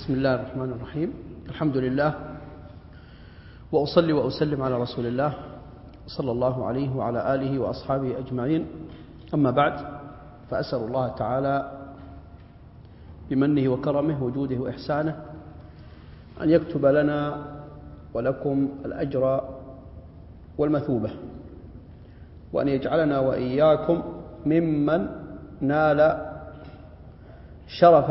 بسم الله الرحمن الرحيم. الحمد لله. وأصلي وأسلم على رسول الله صلى الله عليه وعلى آله وأصحابه أجمعين. أما بعد فأسأل الله تعالى بمنه وكرمه وجوده وإحسانه أن يكتب لنا ولكم الأجر والمثوبة وأن يجعلنا وإياكم ممن نال شرف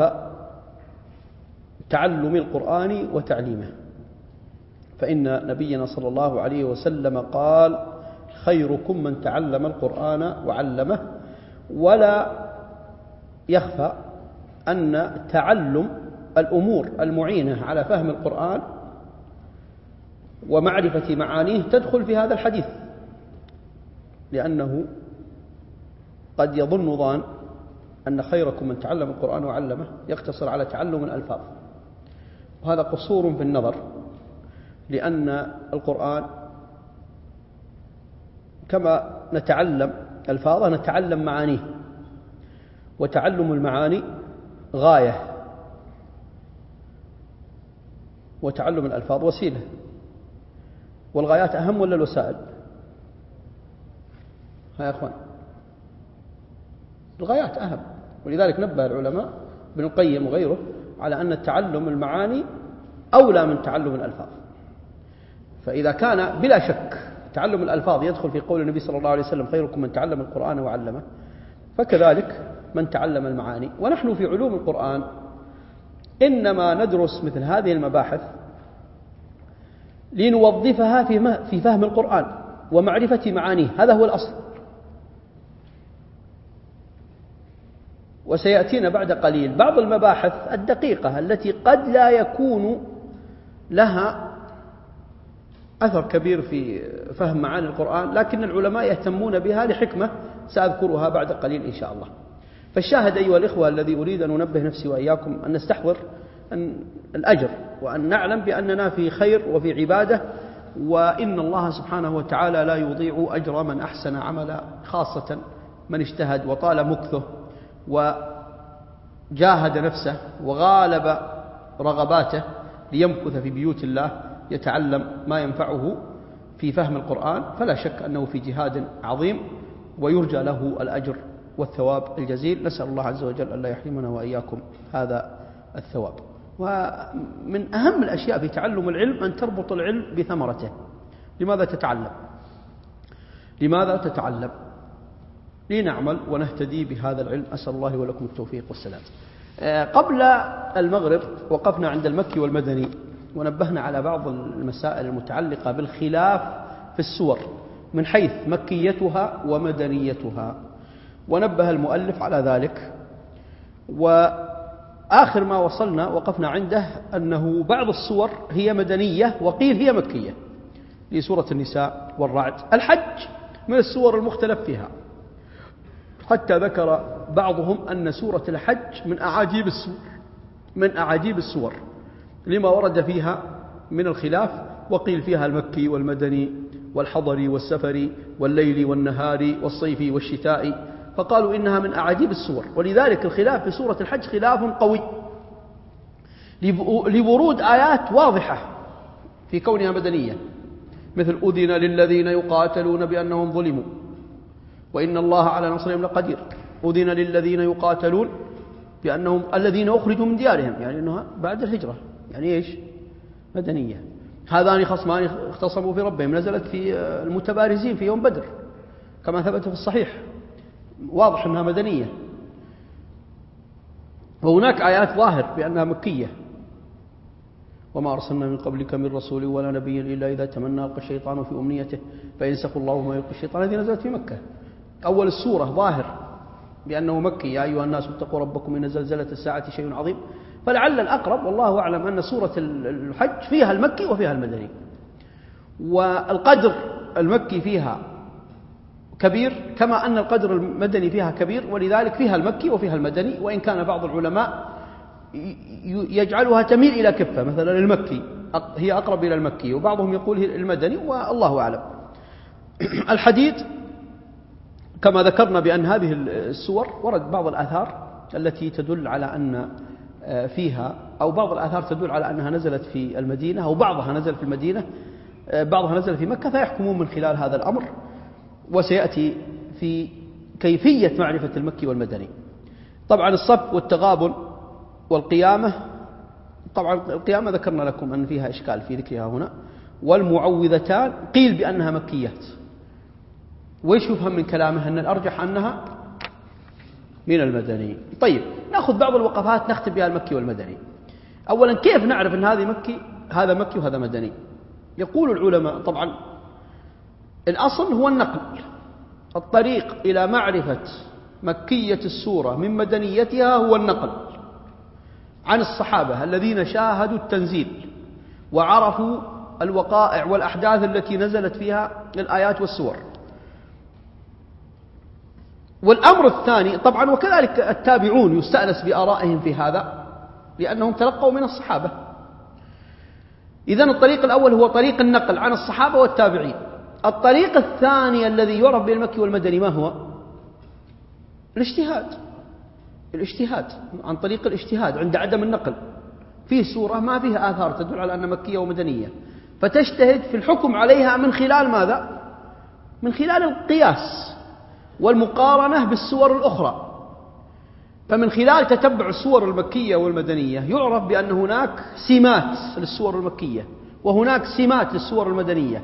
تعلم القرآن وتعليمه. فإن نبينا صلى الله عليه وسلم قال خيركم من تعلم القرآن وعلمه ولا يخفى أن تعلم الأمور المعينة على فهم القرآن ومعرفة معانيه تدخل في هذا الحديث لأنه قد يظن ظان أن خيركم من تعلم القرآن وعلمه يقتصر على تعلم الألفاظ. وهذا قصور في النظر لأن القرآن كما نتعلم ألفاظه نتعلم معانيه وتعلم المعاني غاية وتعلم الألفاظ وسيلة والغايات أهم ولا الوسائل؟ ها يا أخوان الغايات أهم ولذلك نبه العلماء ابن القيم وغيره على أن تعلم المعاني أولى من تعلم الألفاظ. فإذا كان بلا شك تعلم الألفاظ يدخل في قول النبي صلى الله عليه وسلم خيركم من تعلم القرآن وعلمه فكذلك من تعلم المعاني. ونحن في علوم القرآن إنما ندرس مثل هذه المباحث لنوظفها في فهم القرآن ومعرفة معانيه. هذا هو الأصل. وسيأتينا بعد قليل. بعض المباحث الدقيقة التي قد لا يكون لها أثر كبير في فهم معاني القرآن لكن العلماء يهتمون بها لحكمة سأذكرها بعد قليل إن شاء الله. فالشاهد أيها الإخوة الذي أريد أن أنبه نفسي وإياكم أن نستحضر أن الأجر وأن نعلم بأننا في خير وفي عبادة وإن الله سبحانه وتعالى لا يضيع أجر من أحسن عملا خاصة من اجتهد وطال مكثه. وجاهد نفسه وغالب رغباته ليمكث في بيوت الله يتعلم ما ينفعه في فهم القرآن فلا شك أنه في جهاد عظيم ويرجى له الأجر والثواب الجزيل. نسأل الله عز وجل أن لا يحرمنا وإياكم هذا الثواب. ومن أهم الأشياء في تعلم العلم أن تربط العلم بثمرته. لماذا تتعلم؟ لماذا تتعلم؟ لنعمل ونهتدي بهذا العلم. أسأل الله ولكم التوفيق والسلام. قبل المغرب وقفنا عند المكي والمدني ونبهنا على بعض المسائل المتعلقة بالخلاف في السور من حيث مكيتها ومدنيتها. ونبه المؤلف على ذلك. وآخر ما وصلنا وقفنا عنده أنه بعض السور هي مدنية وقيل هي مكية لسورة النساء والرعد. الحج من السور المختلف فيها. حتى ذكر بعضهم أن سورة الحج من أعاجيب السور من أعاجيب السور لما ورد فيها من الخلاف وقيل فيها المكي والمدني والحضري والسفري والليل والنهار والصيف والشتاء فقالوا إنها من أعاجيب السور ولذلك الخلاف في سورة الحج خلاف قوي. لورود آيات واضحة في كونها مدنية مثل أذن للذين يقاتلون بأنهم ظلموا. وإن الله على نصرهم لقدير. أذن للذين يقاتلون بأنهم الذين أخرجوا من ديارهم. يعني أنها بعد الهجرة. يعني إيش؟ مدنية. هذان خصمان اختصموا في ربهم. نزلت في المتبارزين في يوم بدر. كما ثبت في الصحيح. واضح أنها مدنية. وهناك آيات ظاهر بأنها مكية. وما أرسلنا من قبلك من رسول ولا نبي إلا إذا تمنى ألقى الشيطان في أمنيته. فينسخ الله ما يلقي الشيطان هذه نزلت في مكة. أول السورة ظاهر بأنه مكي يا أيها الناس اتقوا ربكم إن زلزلة الساعة شيء عظيم. فلعل الأقرب والله أعلم أن سورة الحج فيها المكي وفيها المدني. والقدر المكي فيها كبير كما أن القدر المدني فيها كبير ولذلك فيها المكي وفيها المدني وإن كان بعض العلماء يجعلها تميل إلى كفة مثلا المكي هي أقرب إلى المكي وبعضهم يقول المدني والله أعلم. الحديد كما ذكرنا بأن هذه السور ورد بعض الآثار التي تدل على أن فيها أو بعض الآثار تدل على أنها نزلت في المدينة أو بعضها نزل في المدينة آه، بعضها نزل في مكة فيحكمون من خلال هذا الأمر وسيأتي في كيفية معرفة المكي والمدني. طبعا الصف والتغابن والقيامة طبعا القيامة ذكرنا لكم أن فيها إشكال في ذكرها هنا والمعوذتان قيل بأنها مكيات ويش يفهم من كلامه أن الأرجح أنها من المدني. طيب نأخذ بعض الوقفات نختم بها المكي والمدني. أولا كيف نعرف أن هذه مكي هذا مكي وهذا مدني؟ يقول العلماء طبعا الأصل هو النقل الطريق إلى معرفة مكية السورة من مدنيتها هو النقل عن الصحابة الذين شاهدوا التنزيل وعرفوا الوقائع والأحداث التي نزلت فيها الآيات والسور. والأمر الثاني طبعا وكذلك التابعون يستأنس بآرائهم في هذا لأنهم تلقوا من الصحابة. إذا الطريق الأول هو طريق النقل عن الصحابة والتابعين. الطريق الثاني الذي يعرف بالمكي والمدني ما هو؟ الاجتهاد. الاجتهاد عن طريق الاجتهاد عند عدم النقل. فيه سورة ما فيها آثار تدل على أنها مكية ومدنية. فتجتهد في الحكم عليها من خلال ماذا؟ من خلال القياس. والمقارنة بالسور الأخرى. فمن خلال تتبع السور المكية والمدنية يعرف بأن هناك سمات للسور المكية وهناك سمات للسور المدنية.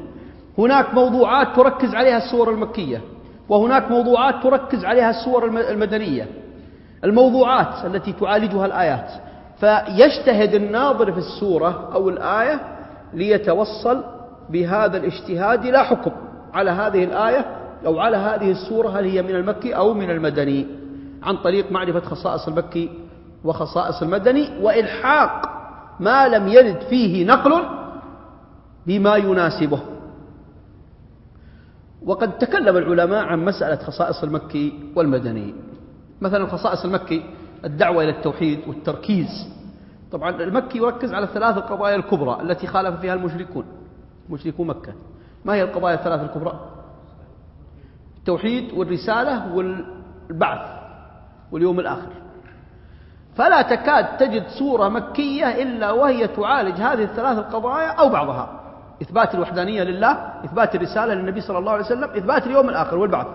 هناك موضوعات تركز عليها السور المكية وهناك موضوعات تركز عليها السور المدنية. الموضوعات التي تعالجها الآيات. فيجتهد الناظر في السورة أو الآية ليتوصل بهذا الاجتهاد لا حكم على هذه الآية أو على هذه السورة هل هي من المكي أو من المدني؟ عن طريق معرفة خصائص المكي وخصائص المدني وإلحاق ما لم يرد فيه نقل بما يناسبه. وقد تكلم العلماء عن مسألة خصائص المكي والمدني. مثلا خصائص المكي الدعوة إلى التوحيد والتركيز. طبعا المكي يركز على الثلاث القضايا الكبرى التي خالف فيها المشركون مشركو مكة. ما هي القضايا الثلاث الكبرى؟ التوحيد والرسالة والبعث واليوم الآخر. فلا تكاد تجد سورة مكية إلا وهي تعالج هذه الثلاث القضايا أو بعضها. إثبات الوحدانية لله إثبات الرسالة للنبي صلى الله عليه وسلم إثبات اليوم الآخر والبعث.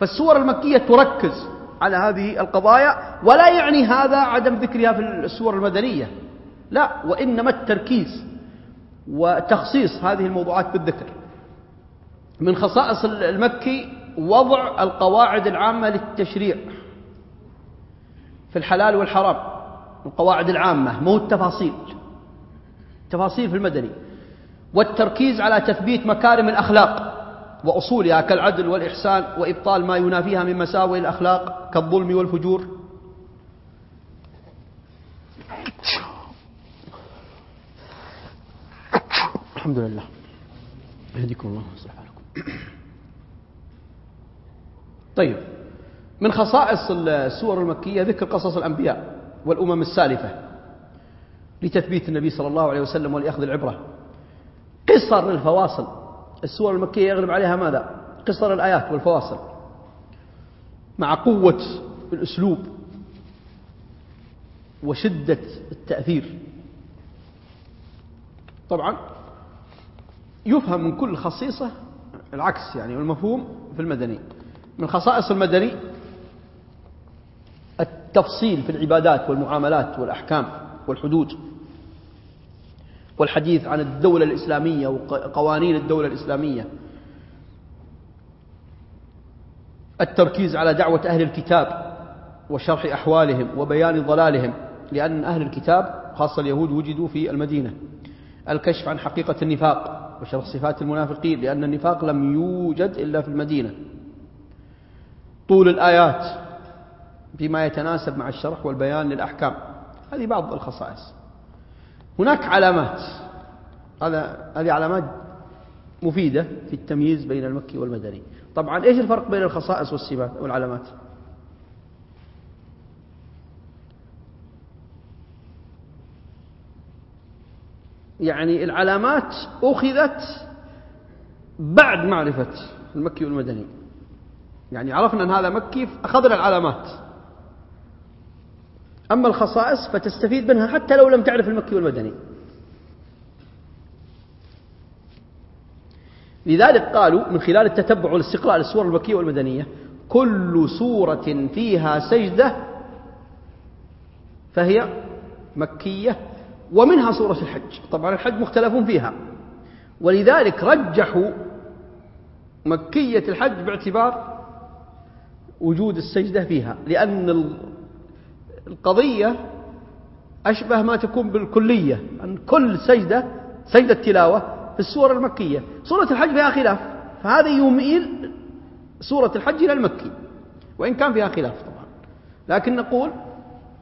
فالسور المكية تركز على هذه القضايا ولا يعني هذا عدم ذكرها في السور المدنية. لا وإنما التركيز وتخصيص هذه الموضوعات بالذكر. من خصائص المكي وضع القواعد العامة للتشريع في الحلال والحرام. القواعد العامة مو التفاصيل. تفاصيل في المدني. والتركيز على تثبيت مكارم الأخلاق وأصولها كالعدل والإحسان وإبطال ما ينافيها من مساوئ الأخلاق كالظلم والفجور. الحمد لله. يهديكم الله. حالكم طيب. من خصائص السور المكية ذكر قصص الأنبياء والأمم السالفة لتثبيت النبي صلى الله عليه وسلم ولأخذ العبرة. قصر الفواصل السور المكية يغلب عليها ماذا؟ قصر الآيات والفواصل. مع قوة الأسلوب وشدة التأثير. طبعا يفهم من كل خصيصة العكس يعني والمفهوم في المدني. من خصائص المدني التفصيل في العبادات والمعاملات والأحكام والحدود والحديث عن الدولة الإسلامية وقوانين الدولة الإسلامية. التركيز على دعوة أهل الكتاب وشرح أحوالهم وبيان ضلالهم لأن أهل الكتاب خاصة اليهود وجدوا في المدينة. الكشف عن حقيقة النفاق وشرح صفات المنافقين لأن النفاق لم يوجد إلا في المدينة. طول الآيات فيما يتناسب مع الشرح والبيان للأحكام. هذه بعض الخصائص. هناك علامات. هذا هذه علامات مفيدة في التمييز بين المكي والمدني. طبعا إيش الفرق بين الخصائص والصفات والعلامات؟ يعني العلامات أخذت بعد معرفة المكي والمدني. يعني عرفنا أن هذا مكي أخذنا العلامات. أما الخصائص فتستفيد منها حتى لو لم تعرف المكي والمدني. لذلك قالوا من خلال التتبع والاستقراء للسور المكية والمدنية كل سورة فيها سجدة فهي مكية ومنها سورة الحج. طبعا الحج مختلف فيها. ولذلك رجحوا مكية الحج باعتبار وجود السجدة فيها لأن القضية أشبه ما تكون بالكلية أن كل سجدة سجدة تلاوة في السور المكية. سورة الحج فيها خلاف فهذا يميل سورة الحج إلى المكي وإن كان فيها خلاف طبعا. لكن نقول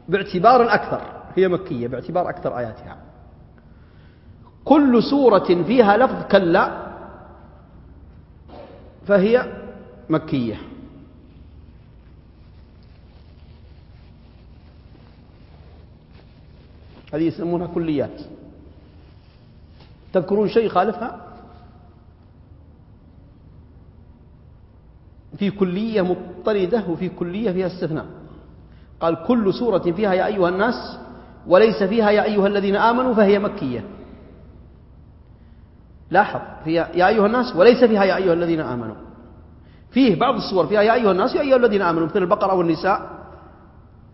باعتبار الأكثر. هي مكية باعتبار أكثر آياتها. كل سورة فيها لفظ كلا فهي مكية. هذه يسمونها كليات. تذكرون شيء خالفها؟ في كلية مضطردة وفي كلية فيها استثناء. قال كل سورة فيها يا أيها الناس وليس فيها يا أيها الذين آمنوا فهي مكية. لاحظ فيها يا أيها الناس وليس فيها يا أيها الذين آمنوا. فيه بعض الصور فيها يا أيها الناس يا أيها الذين آمنوا مثل البقرة والنساء.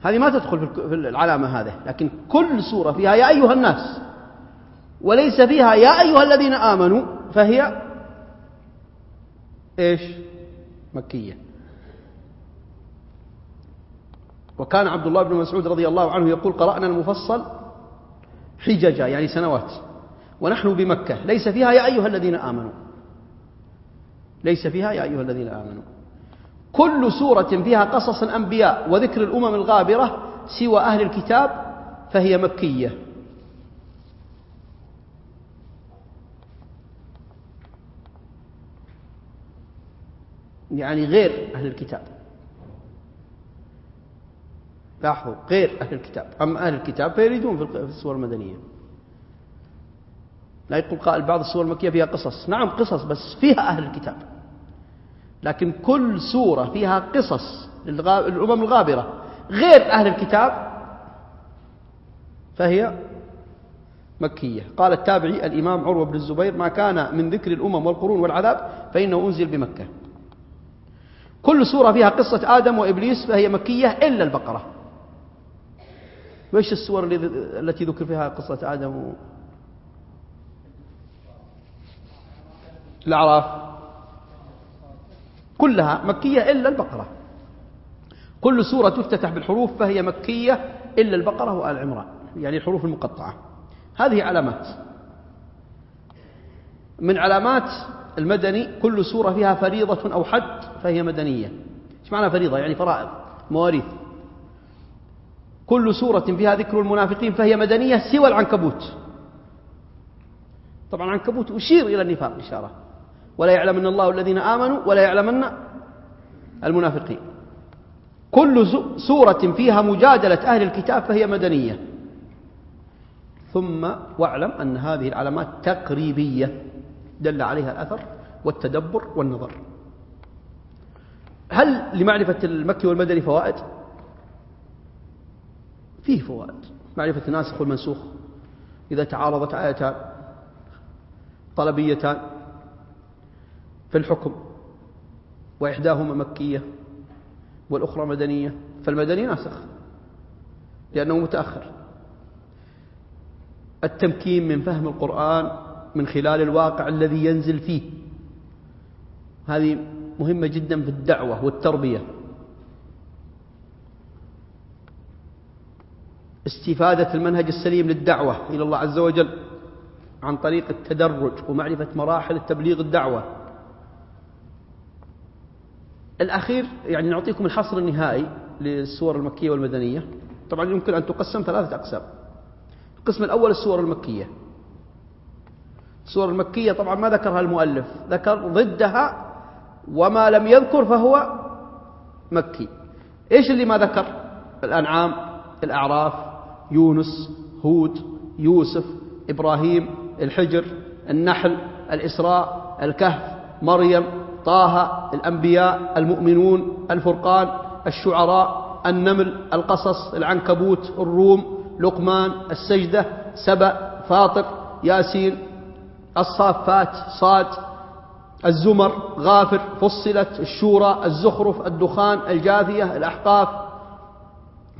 هذه ما تدخل في العلامة هذه لكن كل سورة فيها يا أيها الناس. وليس فيها يا أيها الذين آمنوا فهي إيش؟ مكية. وكان عبد الله بن مسعود رضي الله عنه يقول قرأنا المفصل حججا يعني سنوات. ونحن بمكة. ليس فيها يا أيها الذين آمنوا. ليس فيها يا أيها الذين آمنوا. كل سورة فيها قصص الأنبياء وذكر الأمم الغابرة سوى أهل الكتاب فهي مكية. يعني غير أهل الكتاب. لاحظوا غير أهل الكتاب. أما أهل الكتاب فيريدون في السور المدنية. لا يقول قائل بعض السور المكية فيها قصص. نعم قصص بس فيها أهل الكتاب. لكن كل سورة فيها قصص للأمم الغابرة. غير أهل الكتاب فهي مكية. قال التابعي الإمام عروة بن الزبير ما كان من ذكر الأمم والقرون والعذاب فإنه أنزل بمكة. كل سورة فيها قصة آدم وإبليس فهي مكية إلا البقرة. وإيش السور التي ذكر فيها قصة آدم؟ و... الأعراف. كلها مكية إلا البقرة. كل سورة تفتتح بالحروف فهي مكية إلا البقرة وآل عمران يعني الحروف المقطعة. هذه علامات. من علامات المدني كل سورة فيها فريضة أو حد فهي مدنية. إيش معنى فريضة؟ يعني فرائض مواريث. كل سورة فيها ذكر المنافقين فهي مدنية سوى العنكبوت. طبعا العنكبوت أشير إلى النفاق إشارة ولا يعلمن الله الذين آمنوا ولا يعلمن المنافقين. كل سورة فيها مجادلة أهل الكتاب فهي مدنية. ثم واعلم أن هذه العلامات تقريبية. دل عليها الأثر والتدبر والنظر. هل لمعرفة المكي والمدني فوائد؟ فيه فوائد. معرفة الناسخ والمنسوخ إذا تعارضت آيتان طلبيتان في الحكم وإحداهما مكية والأخرى مدنية فالمدني ناسخ لأنه متأخر. التمكين من فهم القرآن من خلال الواقع الذي ينزل فيه هذه مهمة جدا في الدعوة والتربية. استفادة المنهج السليم للدعوة إلى الله عز وجل عن طريق التدرج ومعرفة مراحل تبليغ الدعوة. الأخير يعني نعطيكم الحصر النهائي للسور المكية والمدنية. طبعا يمكن أن تقسم ثلاثة أقسام. القسم الأول السور المكية. السور المكية طبعا ما ذكرها المؤلف ذكر ضدها وما لم يذكر فهو مكي. إيش اللي ما ذكر؟ الأنعام الأعراف يونس هود يوسف إبراهيم الحجر النحل الإسراء الكهف مريم طه الأنبياء المؤمنون الفرقان الشعراء النمل القصص العنكبوت الروم لقمان السجدة سبأ فاطر ياسين الصافات صاد الزمر غافر فصلت الشورى الزخرف الدخان الجاثية الأحقاف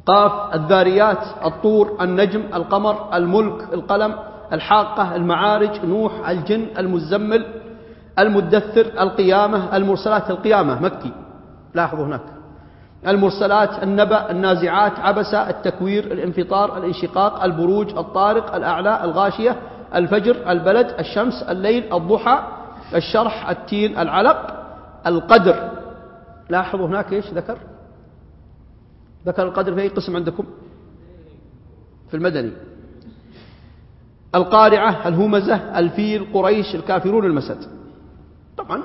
قاف الذاريات الطور النجم القمر الملك القلم الحاقة المعارج نوح الجن المزمل المدثر القيامة المرسلات القيامة مكي. لاحظوا هناك. المرسلات النبأ النازعات عبسة التكوير الانفطار الانشقاق البروج الطارق الأعلى الغاشية الفجر البلد الشمس الليل الضحى الشرح التين العلق القدر. لاحظوا هناك إيش ذكر؟ ذكر القدر في أي قسم عندكم؟ في المدني. القارعة الهمزة الفيل قريش الكافرون المسد. طبعا.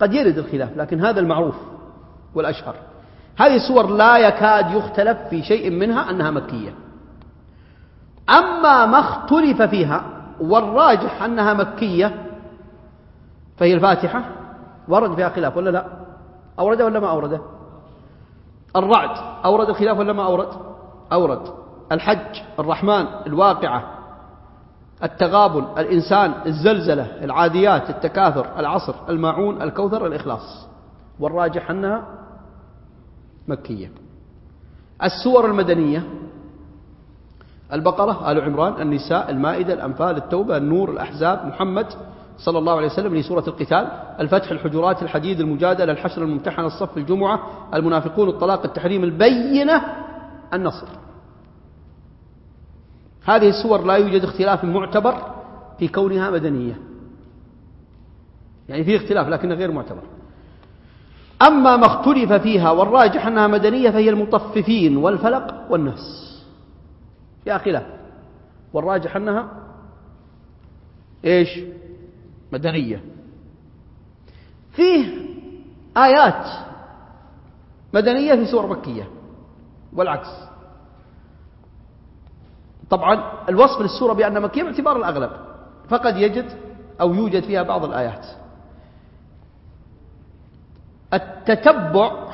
قد يرد الخلاف لكن هذا المعروف والأشهر. هذه السور لا يكاد يختلف في شيء منها أنها مكية. أما ما اختلف فيها والراجح أنها مكية فهي الفاتحة. ورد فيها خلاف ولا لا؟ أوردة ولا ما أورده؟ الرعد. أورد الخلاف ولا ما أورد؟ أورد. الحج الرحمن الواقعة التغابن الإنسان الزلزلة العاديات التكاثر العصر الماعون الكوثر الإخلاص. والراجح أنها مكية. السور المدنية البقرة آل عمران النساء المائدة الأنفال التوبة النور الأحزاب محمد صلى الله عليه وسلم لسورة القتال الفتح الحجرات الحديد المجادلة الحشر الممتحنة الصف الجمعة المنافقون الطلاق التحريم البينة النصر. هذه السور لا يوجد اختلاف معتبر في كونها مدنية. يعني فيه اختلاف لكنه غير معتبر. أما ما اختلف فيها والراجح أنها مدنية فهي المطففين والفلق والناس فيها خلاف والراجح أنها إيش؟ مدنية. فيه آيات مدنية في سور مكية والعكس. طبعا الوصف للسورة بأنها مكية باعتبار الأغلب فقد يجد أو يوجد فيها بعض الآيات. التتبع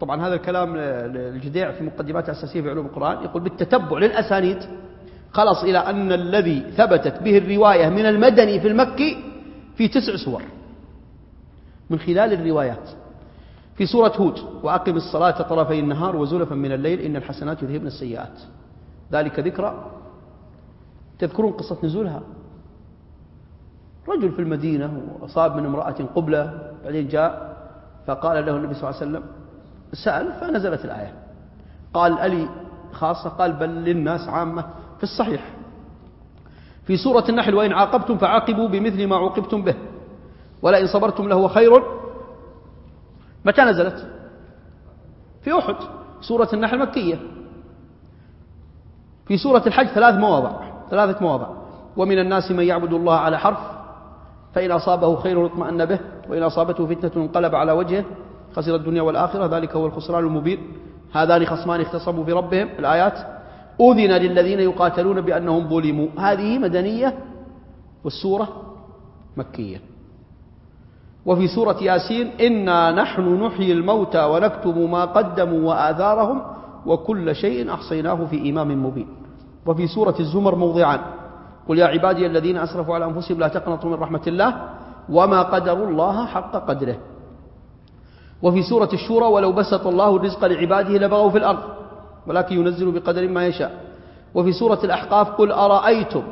طبعا هذا الكلام الجديع في مقدمات أساسية في علوم القرآن يقول بالتتبع للأسانيد. خلص إلى أن الذي ثبتت به الرواية من المدني في المكي في تسع سور. من خلال الروايات. في سورة هود وأقم الصلاة طرفي النهار وزلفا من الليل إن الحسنات يذهبن السيئات. ذلك ذكرى. تذكرون قصة نزولها. رجل في المدينة وأصاب من امرأة قبلة بعدين جاء فقال له النبي صلى الله عليه وسلم سأل. فنزلت الآية. قال ألي خاصة؟ قال بل للناس عامة. في الصحيح. في سورة النحل وإن عاقبتم فعاقبوا بمثل ما عوقبتم به. ولئن صبرتم لهو خير. متى نزلت؟ في أحد سورة النحل مكية. في سورة الحج ثلاث مواضع ثلاثة مواضع. ومن الناس من يعبد الله على حرف فإن أصابه خير اطمأن به وإن أصابته فتنة انقلب على وجهه خسر الدنيا والآخرة ذلك هو الخسران المبين. هذان خصمان اختصموا بربهم الآيات. أذن للذين يقاتلون بأنهم ظلموا. هذه مدنية والسورة مكية. وفي سورة ياسين إنا نحن نحيي الموتى ونكتب ما قدموا وآثارهم وكل شيء أحصيناه في إمام مبين. وفي سورة الزمر موضعان. قل يا عبادي الذين أسرفوا على أنفسهم لا تقنطوا من رحمة الله وما قدروا الله حق قدره. وفي سورة الشورى ولو بسط الله الرزق لعباده لبغوا في الأرض. ولكن ينزل بقدر ما يشاء. وفي سورة الأحقاف قل أرأيتم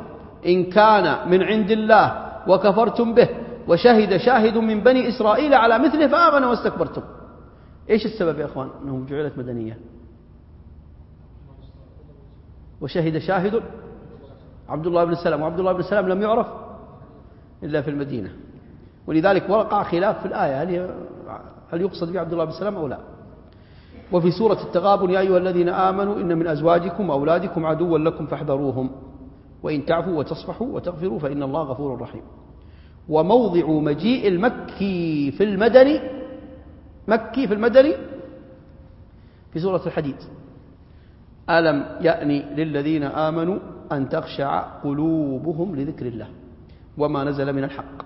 إن كان من عند الله وكفرتم به وشهد شاهد من بني إسرائيل على مثله فآمن واستكبرتم. إيش السبب يا أخوان؟ أنهم جعلت مدنية. وشهد شاهد عبد الله بن السلام وعبد الله بن السلام لم يعرف إلا في المدينة. ولذلك وقع خلاف في الآية هل يقصد به عبد الله بن سلام أو لا؟ وفي سورة التغابن يا أيها الذين آمنوا إن من أزواجكم وأولادكم عدوا لكم فاحذروهم. وإن تعفوا وتصفحوا وتغفروا فإن الله غفور رحيم. وموضع مجيء المكي في المدني مكي في المدني في سورة الحديد. ألم يأني للذين آمنوا أن تخشع قلوبهم لذكر الله وما نزل من الحق؟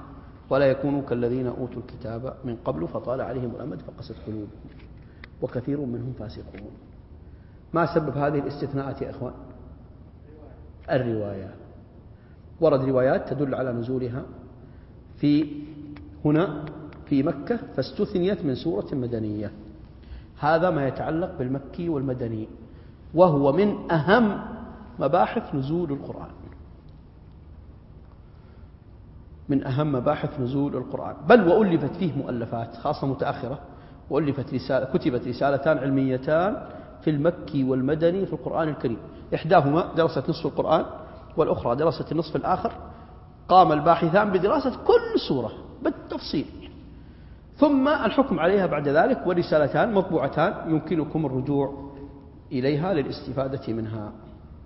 ولا يكونوا كالذين أوتوا الكتاب من قبل فطال عليهم الأمد فقست قلوبهم. وكثير منهم فاسقون. ما سبب هذه الاستثناءات يا إخوان؟ الرواية. ورد روايات تدل على نزولها في هنا في مكة فاستثنيت من سورة مدنية. هذا ما يتعلق بالمكي والمدني وهو من أهم مباحث نزول القرآن. من أهم مباحث نزول القرآن. بل وألفت فيه مؤلفات خاصة متأخرة. وألفت رسالة كتبت رسالتان علميتان في المكي والمدني في القرآن الكريم. إحداهما درست نصف القرآن والأخرى درست النصف الآخر. قام الباحثان بدراسة كل سورة بالتفصيل. ثم الحكم عليها بعد ذلك ورسالتان مطبوعتان يمكنكم الرجوع إليها للاستفادة منها.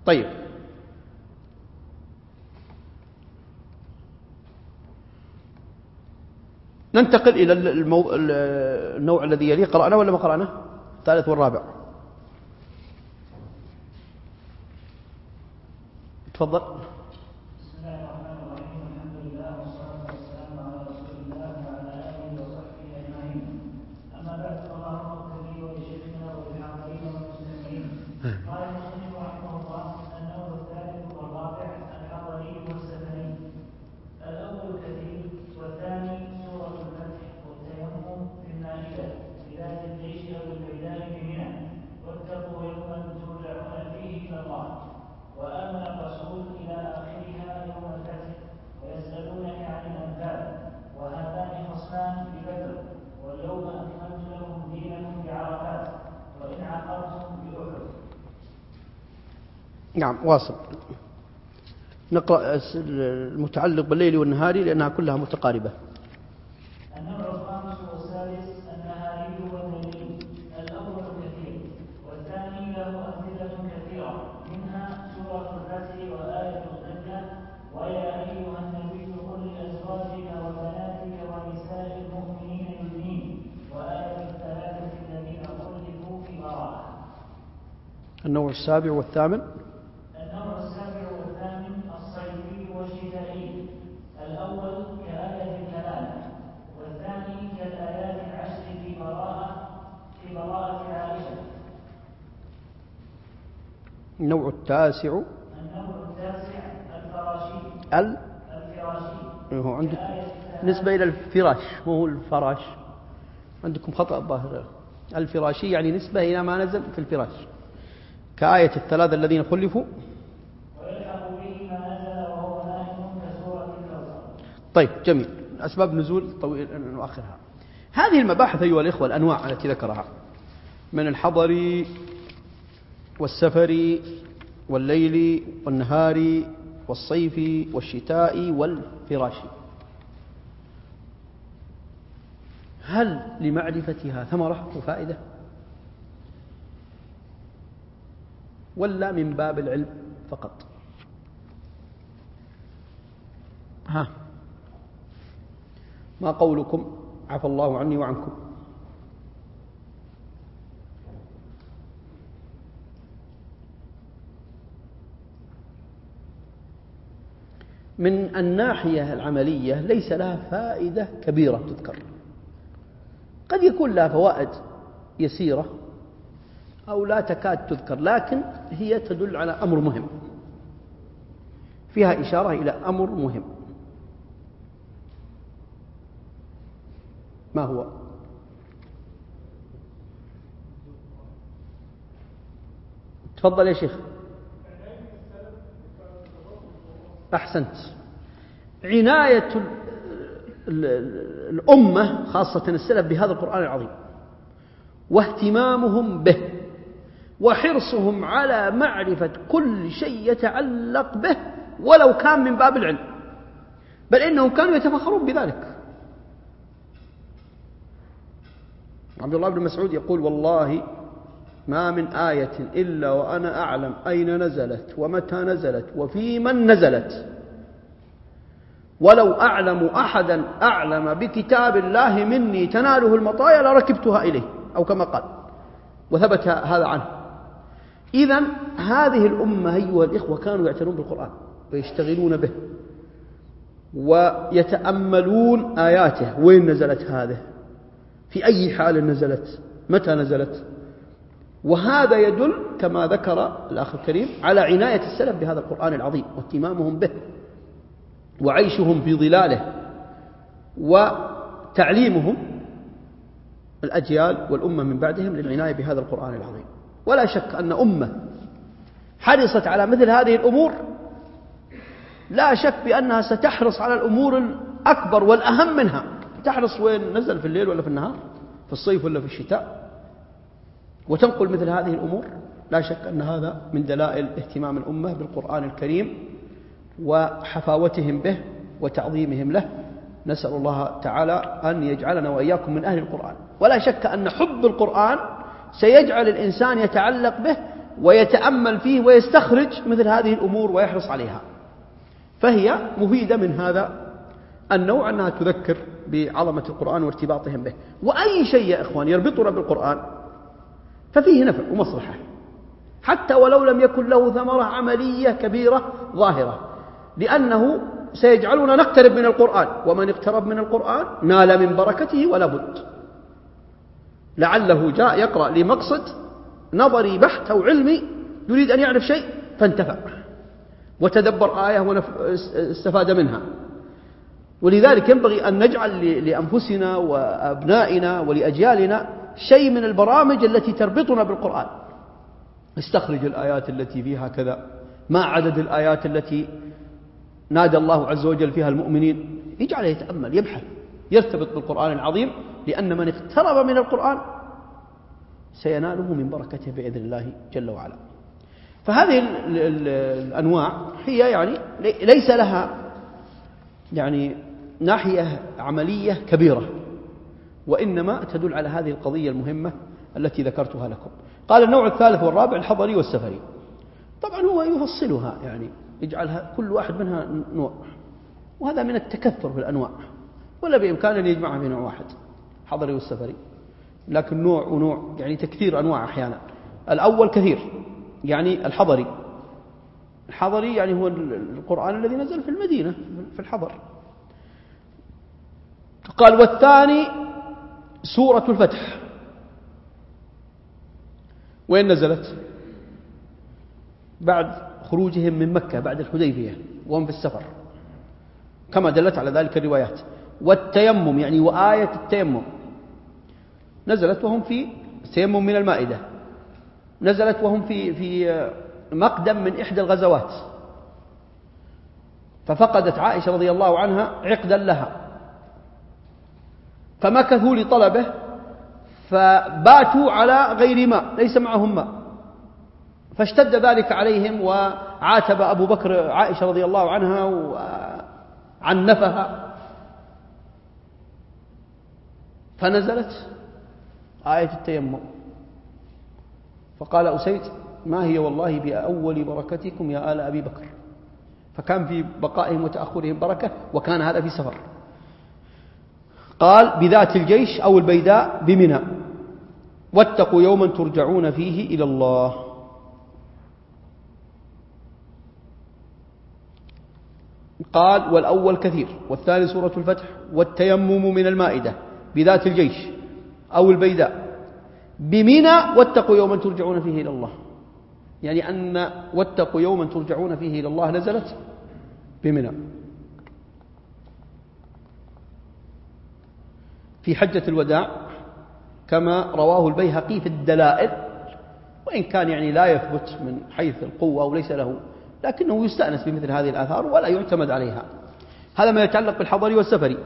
طيب. ننتقل إلى المو... النوع الذي يليه قرأنا ولا ما قرأنا الثالث والرابع. تفضل. نعم واصل. نقرأ المتعلق بالليل والنهار لأنها كلها متقاربة. النوع الخامس والسادس النهاري والليلي الأول كثير والثاني له أمثلة كثيرة منها سورة الفتح وآية القبلة ويا أيها النبي قل لأزواجك وبناتك ونساء المؤمنين يدنين وآية الثلاثة الذين خلفوا في براءة. النوع السابع والثامن. التاسع. ال؟ هو عندك نسبة إلى الفراش مو هو الفراش. عندكم خطأ الظاهر. الفراشي يعني نسبة إلى ما نزل في الفراش. كآية الثلاثة الذين خلفوا. وهو طيب جميل. أسباب نزول طويل نؤخرها هذه المباحث أيها الإخوة الأنواع التي ذكرها. من الحضر والسفر والليل والنهار والصيف والشتاء والفراش. هل لمعرفتها ثمرة وفائدة ولا من باب العلم فقط. ها. ما قولكم؟ عفى الله عني وعنكم. من الناحية العملية ليس لها فائدة كبيرة تذكر. قد يكون لها فوائد يسيرة أو لا تكاد تذكر لكن هي تدل على أمر مهم. فيها إشارة إلى أمر مهم. ما هو؟ تفضل يا شيخ. أحسنت. عناية الأمة خاصة السلف بهذا القرآن العظيم. واهتمامهم به وحرصهم على معرفة كل شيء يتعلق به ولو كان من باب العلم. بل إنهم كانوا يتفخرون بذلك. عبد الله بن مسعود يقول والله ما من آية إلا وأنا أعلم أين نزلت ومتى نزلت وفي من نزلت. ولو أعلم أحدا أعلم بكتاب الله مني تناله المطايا لركبتها إليه أو كما قال وثبت هذا عنه. إذا هذه الأمة أيها الإخوة كانوا يعتنون بالقرآن ويشتغلون به ويتأملون آياته. وين نزلت هذه؟ في أي حال نزلت؟ متى نزلت؟ وهذا يدل كما ذكر الأخ الكريم على عناية السلف بهذا القرآن العظيم واهتمامهم به وعيشهم في ظلاله وتعليمهم الأجيال والأمة من بعدهم للعناية بهذا القرآن العظيم. ولا شك أن أمة حرصت على مثل هذه الأمور. لا شك بأنها ستحرص على الأمور الأكبر والأهم منها. تحرص وين؟ نزل في الليل ولا في النهار؟ في الصيف ولا في الشتاء؟ وتنقل مثل هذه الأمور لا شك أن هذا من دلائل اهتمام الأمة بالقرآن الكريم وحفاوتهم به وتعظيمهم له. نسأل الله تعالى أن يجعلنا وإياكم من أهل القرآن. ولا شك أن حب القرآن سيجعل الإنسان يتعلق به ويتأمل فيه ويستخرج مثل هذه الأمور ويحرص عليها. فهي مفيدة من هذا النوع أنها تذكر بعظمة القرآن وارتباطهم به. وأي شيء يا إخوان يربطنا بالقرآن ففيه نفع ومصلحة. حتى ولو لم يكن له ثمرة عملية كبيرة ظاهرة. لأنه سيجعلنا نقترب من القرآن. ومن اقترب من القرآن نال من بركته ولا بد. لعله جاء يقرأ لمقصد نظري بحت أو علمي يريد أن يعرف شيء فانتفع. وتدبر آية واستفاد منها. ولذلك ينبغي أن نجعل لأنفسنا وأبنائنا ولأجيالنا شيء من البرامج التي تربطنا بالقرآن. استخرج الآيات التي فيها كذا. ما عدد الآيات التي نادى الله عز وجل فيها المؤمنين؟ يجعله يتأمل يبحث يرتبط بالقرآن العظيم لأن من اقترب من القرآن سيناله من بركته بإذن الله جل وعلا. فهذه الأنواع هي يعني ليس لها يعني ناحية عملية كبيرة. وإنما تدل على هذه القضية المهمة التي ذكرتها لكم. قال النوع الثالث والرابع الحضري والسفري. طبعا هو يفصلها يعني يجعلها كل واحد منها نوع. وهذا من التكثر في الأنواع ولا بإمكانه أن يجمعها في نوع واحد حضري والسفري. لكن نوع ونوع يعني تكثير أنواع أحيانا. الأول كثير يعني الحضري. الحضري يعني هو القرآن الذي نزل في المدينة في الحضر. قال والثاني سورة الفتح. وين نزلت؟ بعد خروجهم من مكة بعد الحديبية وهم في السفر. كما دلت على ذلك الروايات. والتيمم يعني وآية التيمم. نزلت وهم في التيمم من المائدة. نزلت وهم في في مقدم من إحدى الغزوات. ففقدت عائشة رضي الله عنها عقدا لها. فمكثوا لطلبه فباتوا على غير ماء ليس معهم ماء فاشتد ذلك عليهم وعاتب أبو بكر عائشة رضي الله عنها وعنفها. فنزلت آية التيمم. فقال أسيد ما هي والله بأول بركتكم يا آل أبي بكر؟ فكان في بقائهم وتأخرهم بركة وكان هذا في سفر. قال بذات الجيش أو البيداء بمنى. واتقوا يوما ترجعون فيه إلى الله. قال والأول كثير والثاني سورة الفتح والتيمم من المائدة بذات الجيش أو البيداء بمنى واتقوا يوما ترجعون فيه إلى الله. يعني أن واتقوا يوما ترجعون فيه إلى الله نزلت بمنى. في حجة الوداع كما رواه البيهقي في الدلائل وإن كان يعني لا يثبت من حيث القوة وليس له لكنه يستأنس بمثل هذه الآثار ولا يعتمد عليها. هذا ما يتعلق بالحضر والسفر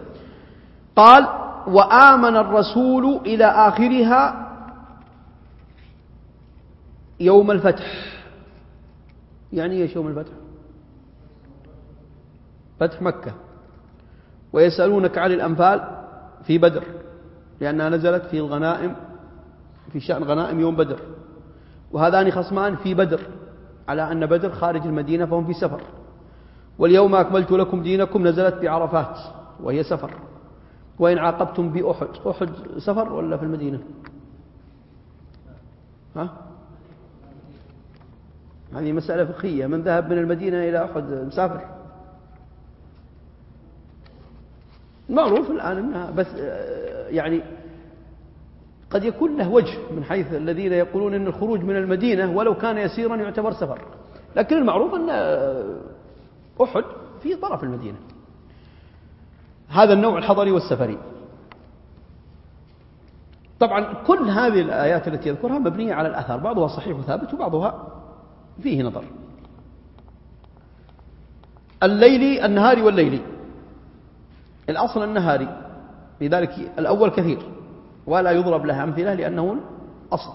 قال وآمن الرسول إلى آخرها يوم الفتح. يعني إيش يوم الفتح؟ فتح مكة. ويسألونك عن الأنفال في بدر لأنها نزلت في الغنائم في شأن غنائم يوم بدر. وهذان خصمان في بدر على أن بدر خارج المدينة فهم في سفر. واليوم أكملت لكم دينكم نزلت بعرفات وهي سفر. وإن عاقبتم بأحد أحد سفر ولا في المدينة؟ ها؟ هذه مسألة فقهية. من ذهب من المدينة إلى أحد مسافر. معروف الآن أنها بس يعني قد يكون له وجه من حيث الذين يقولون أن الخروج من المدينة ولو كان يسيرا يعتبر سفر. لكن المعروف أن أحد في طرف المدينة. هذا النوع الحضري والسفري. طبعا كل هذه الآيات التي يذكرها مبنية على الأثار. بعضها صحيح وثابت وبعضها فيه نظر. الليل النهار والليل الأصل النهاري لذلك الأول كثير ولا يضرب له أمثلة لأنه أصل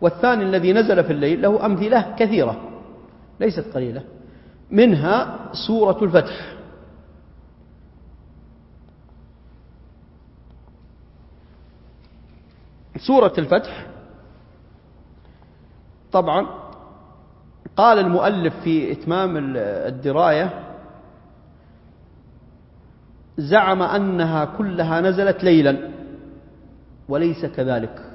والثاني الذي نزل في الليل له أمثلة كثيرة ليست قليلة منها سورة الفتح. سورة الفتح طبعا قال المؤلف في إتمام الدراية زعم أنها كلها نزلت ليلا وليس كذلك.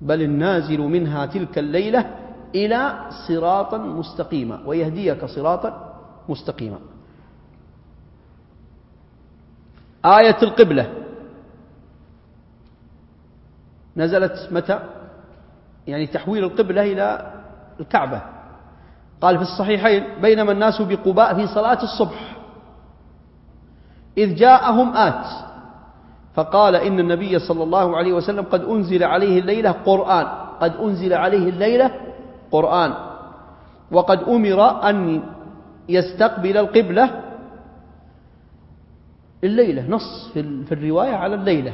بل النازل منها تلك الليلة إلى صراطا مستقيما ويهديك صراطا مستقيما. آية القبلة. نزلت متى؟ يعني تحويل القبلة إلى الكعبة. قال في الصحيحين بينما الناس بقباء في صلاة الصبح. إذ جاءهم آت. فقال إن النبي صلى الله عليه وسلم قد أنزل عليه الليلة قرآن. قد أنزل عليه الليلة قرآن. وقد أمر أن يستقبل القبلة الليلة نص في الرواية على الليلة.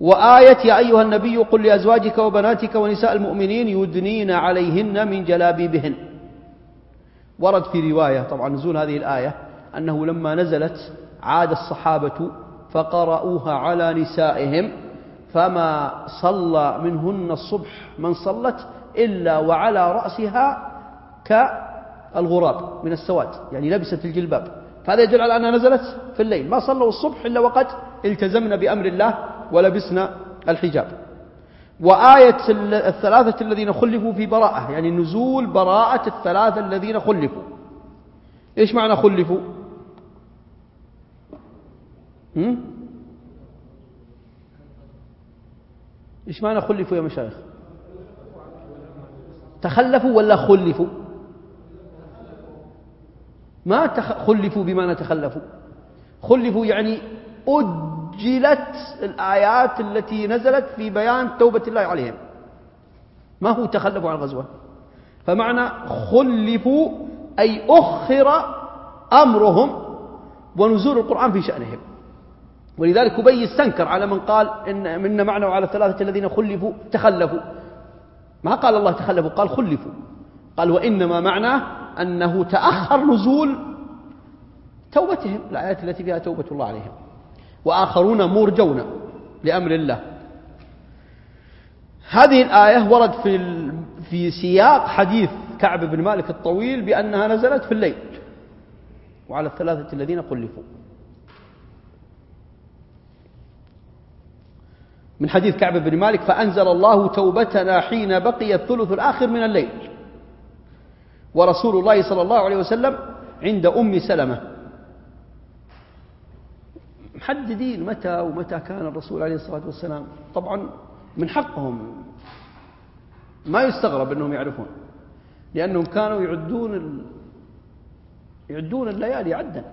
وآية يا أيها النبي قل لأزواجك وبناتك ونساء المؤمنين يدنين عليهن من جلابيبهن. ورد في رواية طبعا نزول هذه الآية. أنه لما نزلت عاد الصحابة فقرأوها على نسائهم فما صلى منهن الصبح من صلت إلا وعلى رأسها كالغراب من السواد يعني لبست الجلباب. فهذا يدل على أنها نزلت في الليل. ما صلوا الصبح إلا وقد التزمنا بأمر الله ولبسنا الحجاب. وآية الثلاثة الذين خلفوا في براءة يعني نزول براءة الثلاثة الذين خلفوا. إيش معنى خلفوا؟ هم؟ إيش معنى خلفوا يا مشايخ؟ تخلفوا ولا خلفوا؟ ما تخ... خلفوا بمعنى تخلفوا. خلفوا يعني أجلت الآيات التي نزلت في بيان توبة الله عليهم. ما هو تخلفوا عن الغزوة؟ فمعنى خلفوا أي أخر أمرهم ونزول القرآن في شأنهم. ولذلك أبي استنكر على من قال إن من معنى على الثلاثة الذين خلفوا تخلفوا. ما قال الله تخلفوا؟ قال خلفوا. قال وإنما معناه أنه تأخر نزول توبتهم الآيات التي فيها توبة الله عليهم. وآخرون مرجون لأمر الله. هذه الآية ورد في في سياق حديث كعب بن مالك الطويل بأنها نزلت في الليل. وعلى الثلاثة الذين خلفوا. من حديث كعب بن مالك فأنزل الله توبتنا حين بقي الثلث الآخر من الليل. ورسول الله صلى الله عليه وسلم عند أم سلمة. محددين متى ومتى كان الرسول عليه الصلاة والسلام. طبعا من حقهم. ما يستغرب أنهم يعرفون لأنهم كانوا يعدون ال... يعدون الليالي عدا.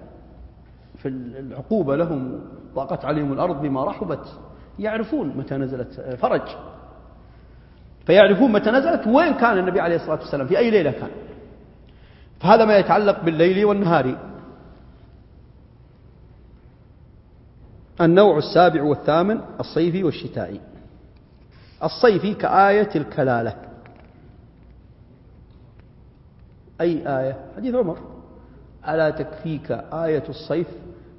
في العقوبة لهم ضاقت عليهم الأرض بما رحبت. يعرفون متى نزلت فرج. فيعرفون متى نزلت وين كان النبي عليه الصلاة والسلام في أي ليلة كان. فهذا ما يتعلق بالليل والنهار. النوع السابع والثامن الصيفي والشتائي الصيفي كآية الكلالة. أي آية؟ حديث عمر. ألا تكفيك آية الصيف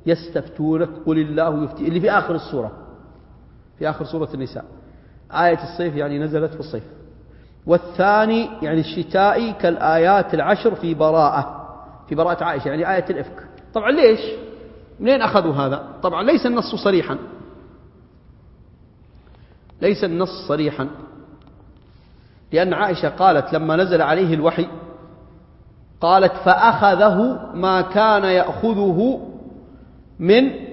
يستفتونك قل الله يفتي اللي في آخر السورة. في آخر سورة النساء. آية الصيف يعني نزلت في الصيف. والثاني يعني الشتائي كالآيات العشر في براءة. في براءة عائشة يعني آية الإفك. طبعا ليش؟ منين أخذوا هذا؟ طبعا ليس النص صريحا. ليس النص صريحا. لأن عائشة قالت لما نزل عليه الوحي قالت فأخذه ما كان يأخذه من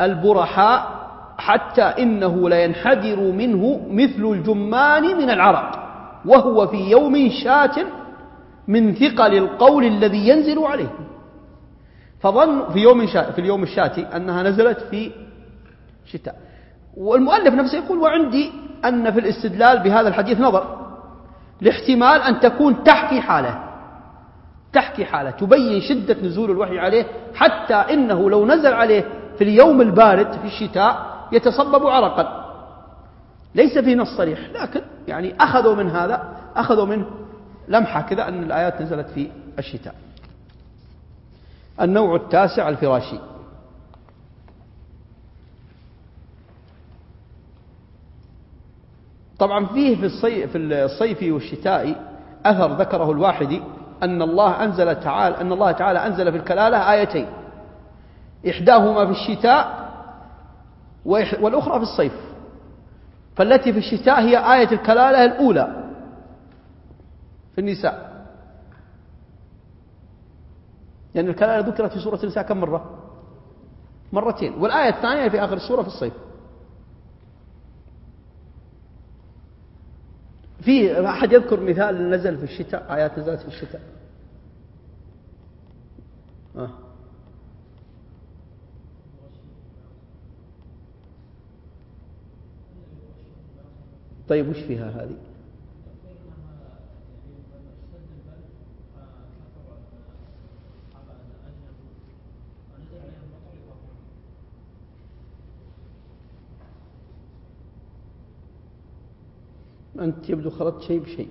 البرحاء حتى إنه لينحدر منه مثل الجمان من العرق وهو في يوم شات من ثقل القول الذي ينزل عليه. فظن في يوم في اليوم الشاتي أنها نزلت في شتاء. والمؤلف نفسه يقول وعندي أن في الاستدلال بهذا الحديث نظر لاحتمال أن تكون تحكي حالة تحكي حالة تبين شدة نزول الوحي عليه حتى إنه لو نزل عليه في اليوم البارد في الشتاء يتصبب عرقا. ليس في نص صريح لكن يعني أخذوا من هذا أخذوا منه لمحة كذا أن الآيات نزلت في الشتاء. النوع التاسع الفراشي. طبعا فيه في الصيف, في الصيف والشتاء أثر ذكره الواحدي أن الله أنزل تعالى أن الله تعالى أنزل في الكلالة آيتين. إحداهما في الشتاء والأخرى في الصيف. فالتي في الشتاء هي آية الكلالة الأولى في النساء. لأن يعني الكلالة ذكرت في سورة النساء كم مرة؟ مرتين. والآية الثانية في آخر السورة في الصيف. في أحد يذكر مثال نزل في الشتاء؟ آيات نزلت في الشتاء. آه. طيب وش فيها هذه؟ أنت يبدو خلطت شيء بشيء.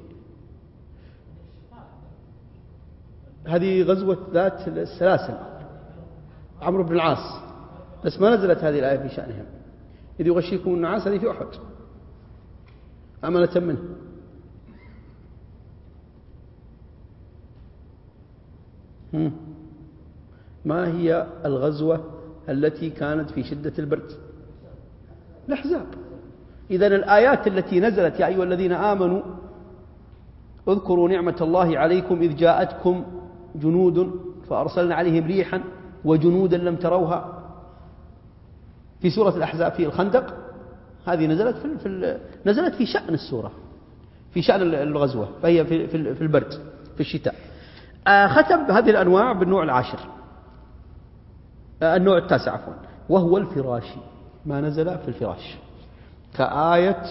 هذه غزوة ذات السلاسل. عمرو بن العاص. بس ما نزلت هذه الآية في شأنهم. إذ يغشيكم النعاس هذه في أحد. أمنة منه. ما هي الغزوة التي كانت في شدة البرد؟ الأحزاب. إذا الآيات التي نزلت يا أيها الذين آمنوا اذكروا نعمة الله عليكم إذ جاءتكم جنود فأرسلنا عليهم ريحا وجنودا لم تروها. في سورة الأحزاب في الخندق هذه نزلت في, في نزلت في شأن السورة في شأن الغزوة فهي في, في, في البرد في الشتاء. آه ختم هذه الأنواع بالنوع العاشر. آه النوع التاسع عفوا وهو الفراشي ما نزل في الفراش. كآية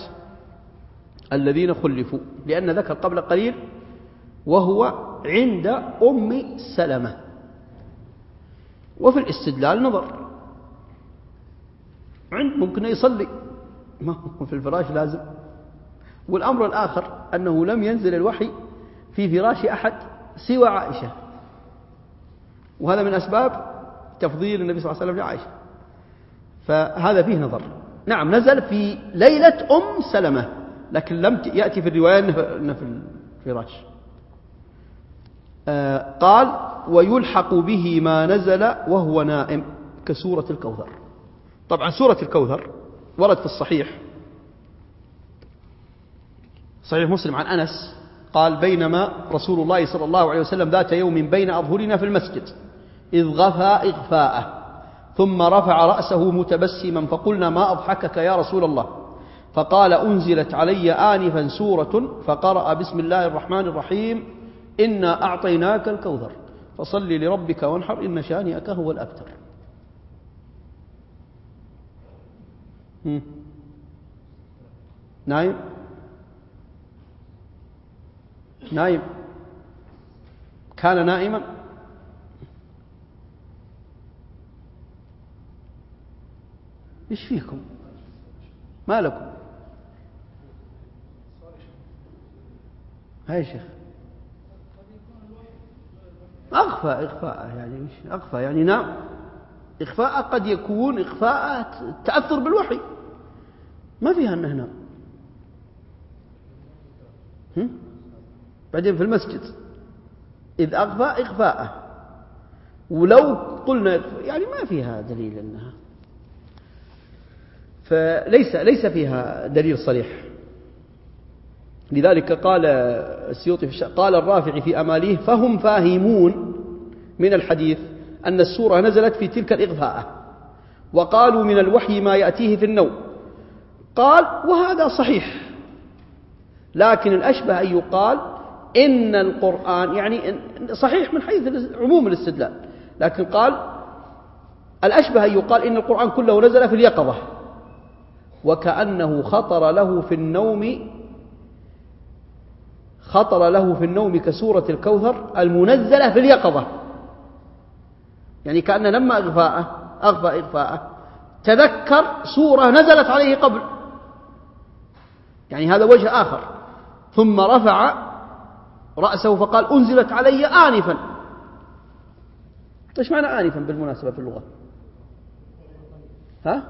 الذين خلفوا لأن ذكر قبل قليل وهو عند أم سلمة. وفي الاستدلال نظر عند ممكن يصلي. ما هو في الفراش لازم. والأمر الآخر أنه لم ينزل الوحي في فراش أحد سوى عائشة. وهذا من أسباب تفضيل النبي صلى الله عليه وسلم لعائشة. فهذا فيه نظر. نعم نزل في ليلة أم سلمة لكن لم يأتي في الرواية أنه في الفراش. آه قال ويلحق به ما نزل وهو نائم كسورة الكوثر. طبعا سورة الكوثر ورد في الصحيح. صحيح مسلم عن أنس قال بينما رسول الله صلى الله عليه وسلم ذات يوم بين أظهرنا في المسجد إذ غفى إغفاءه ثم رفع رأسه متبسما فقلنا ما أضحكك يا رسول الله؟ فقال أنزلت علي آنفا سورة فقرأ بسم الله الرحمن الرحيم إنا أعطيناك الكوثر فصل لربك وانحر إن شانئك هو الأبتر. نايم. نايم. كان نائما. إيش فيكم؟ ما لكم. هاي شيخ. أخفى إخفاء يعني مش أخفى يعني نعم. إخفاء قد يكون إخفاء تأثر بالوحي. ما فيها أنه نام بعدين في المسجد. إذ أخفى إخفاءه. ولو قلنا يعني ما فيها دليل أنها. فليس ليس فيها دليل صريح. لذلك قال السيوطي في قال الرافع في أماليه فهم فاهمون من الحديث أن السورة نزلت في تلك الإغفاءة وقالوا من الوحي ما يأتيه في النوم. قال وهذا صحيح. لكن الأشبه أن يقال إن القرآن يعني صحيح من حيث عموم الاستدلال لكن قال الأشبه أن يقال إن القرآن كله نزل في اليقظة وكأنه خطر له في النوم خطر له في النوم كسورة الكوثر المنزلة في اليقظة. يعني كأن لما أغفاءه أغفى إغفاءه تذكر سورة نزلت عليه قبل. يعني هذا وجه آخر. ثم رفع رأسه فقال أنزلت علي آنفا. إيش معنى آنفا بالمناسبة في اللغة؟ ها؟